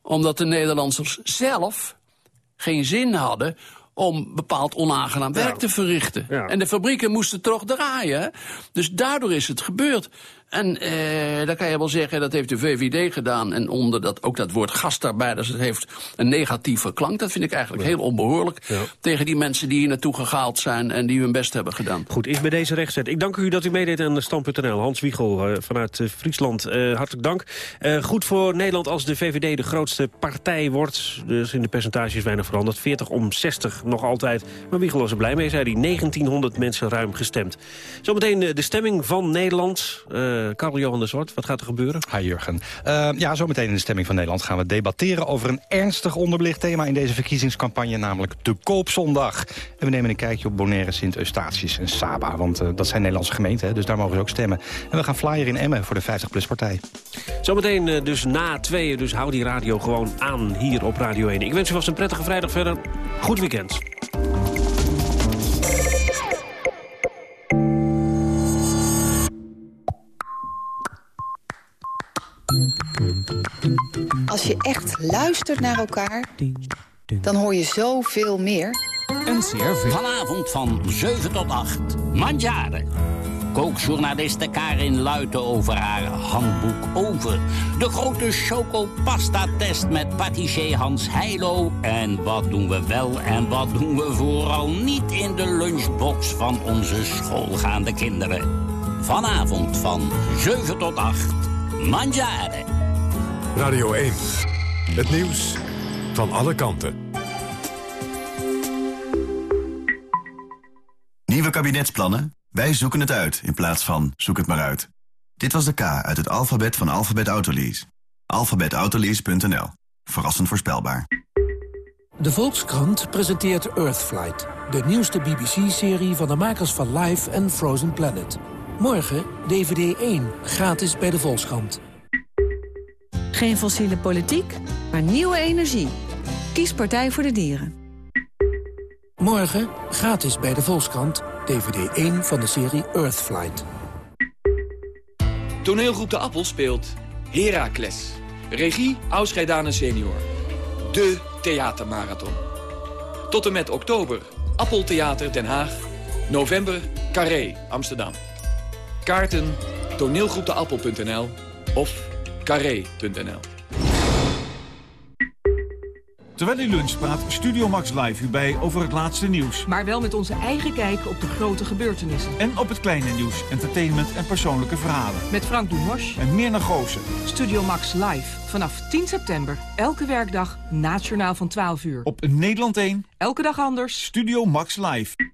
Omdat de Nederlanders zelf geen zin hadden om bepaald onaangenaam werk te verrichten. En de fabrieken moesten toch draaien. Dus daardoor is het gebeurd. En eh, dan kan je wel zeggen, dat heeft de VVD gedaan. En onder dat, ook dat woord gastarbeiders, het heeft een negatieve klank. Dat vind ik eigenlijk heel onbehoorlijk. Tegen die mensen die hier naartoe gehaald zijn en die hun best hebben gedaan. Goed, is bij deze rechtszet. Ik dank u dat u meedeed aan Stand.nl. Hans Wiegel eh, vanuit eh, Friesland, eh, hartelijk dank. Goed voor Nederland als de VVD de grootste partij wordt. Dus in de percentages weinig veranderd. 40 om 60 nog altijd. Maar Wiegel was er blij mee, zei hij. 1900 mensen ruim gestemd. Zometeen de stemming van Nederland. Eh Karel-Johan de Zwart, wat gaat er gebeuren? Hi Jurgen. Uh, ja, zometeen in de stemming van Nederland gaan we debatteren over een ernstig onderbelicht thema in deze verkiezingscampagne, namelijk de Koopzondag. En we nemen een kijkje op Bonaire, Sint Eustatius en Saba, want uh, dat zijn Nederlandse gemeenten, hè, dus daar mogen ze ook stemmen. En we gaan flyer in Emmen voor de 50PLUS-partij. Zometeen uh, dus na tweeën, dus hou die radio gewoon aan hier op Radio 1. Ik wens u vast een prettige vrijdag verder. Goed weekend. Als je echt luistert naar elkaar, dan hoor je zoveel meer. NCRV. Vanavond van 7 tot 8. Mandjaren. Kookjournaliste Karin Luiten over haar handboek over. De grote chocopasta-test met patissier Hans Heilo. En wat doen we wel en wat doen we vooral niet in de lunchbox van onze schoolgaande kinderen. Vanavond van 7 tot 8. Mandjaren. Radio 1. Het nieuws van alle kanten. Nieuwe kabinetsplannen? Wij zoeken het uit in plaats van zoek het maar uit. Dit was de K uit het alfabet van Alphabet Autolease. Alphabetautolease.nl. Verrassend voorspelbaar. De Volkskrant presenteert Earthflight. De nieuwste BBC-serie van de makers van Life en Frozen Planet. Morgen DVD 1, gratis bij de Volkskrant. Geen fossiele politiek, maar nieuwe energie. Kies Partij voor de Dieren. Morgen gratis bij de Volkskrant. DVD 1 van de serie Earthflight. Toneelgroep De Appel speelt Heracles. Regie Ausgeidane senior. De theatermarathon. Tot en met oktober Appeltheater Den Haag. November Carré Amsterdam. Kaarten toneelgroepdeappel.nl of carré.nl. Terwijl u lunch praat Studio Max Live u bij over het laatste nieuws. Maar wel met onze eigen kijk op de grote gebeurtenissen. En op het kleine nieuws, entertainment en persoonlijke verhalen. Met Frank Dumos. En Mirna Goossen. Studio Max Live. Vanaf 10 september. Elke werkdag na het journaal van 12 uur. Op Nederland 1. Elke dag anders. Studio Max Live.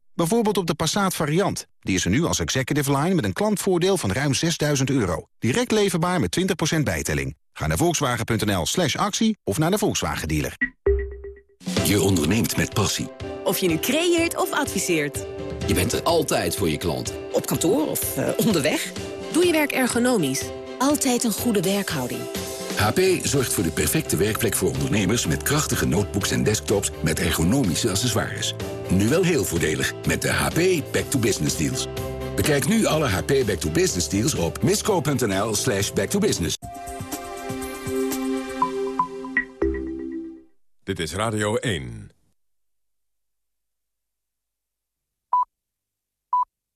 Bijvoorbeeld op de Passat variant. Die is er nu als executive line met een klantvoordeel van ruim 6000 euro. Direct leverbaar met 20% bijtelling. Ga naar volkswagen.nl slash actie of naar de Volkswagen dealer. Je onderneemt met passie. Of je nu creëert of adviseert. Je bent er altijd voor je klant. Op kantoor of uh, onderweg. Doe je werk ergonomisch. Altijd een goede werkhouding. HP zorgt voor de perfecte werkplek voor ondernemers... met krachtige notebooks en desktops met ergonomische accessoires. Nu wel heel voordelig met de HP Back to Business deals. Bekijk nu alle HP Back to Business deals op misco.nl slash backtobusiness. Dit is Radio 1.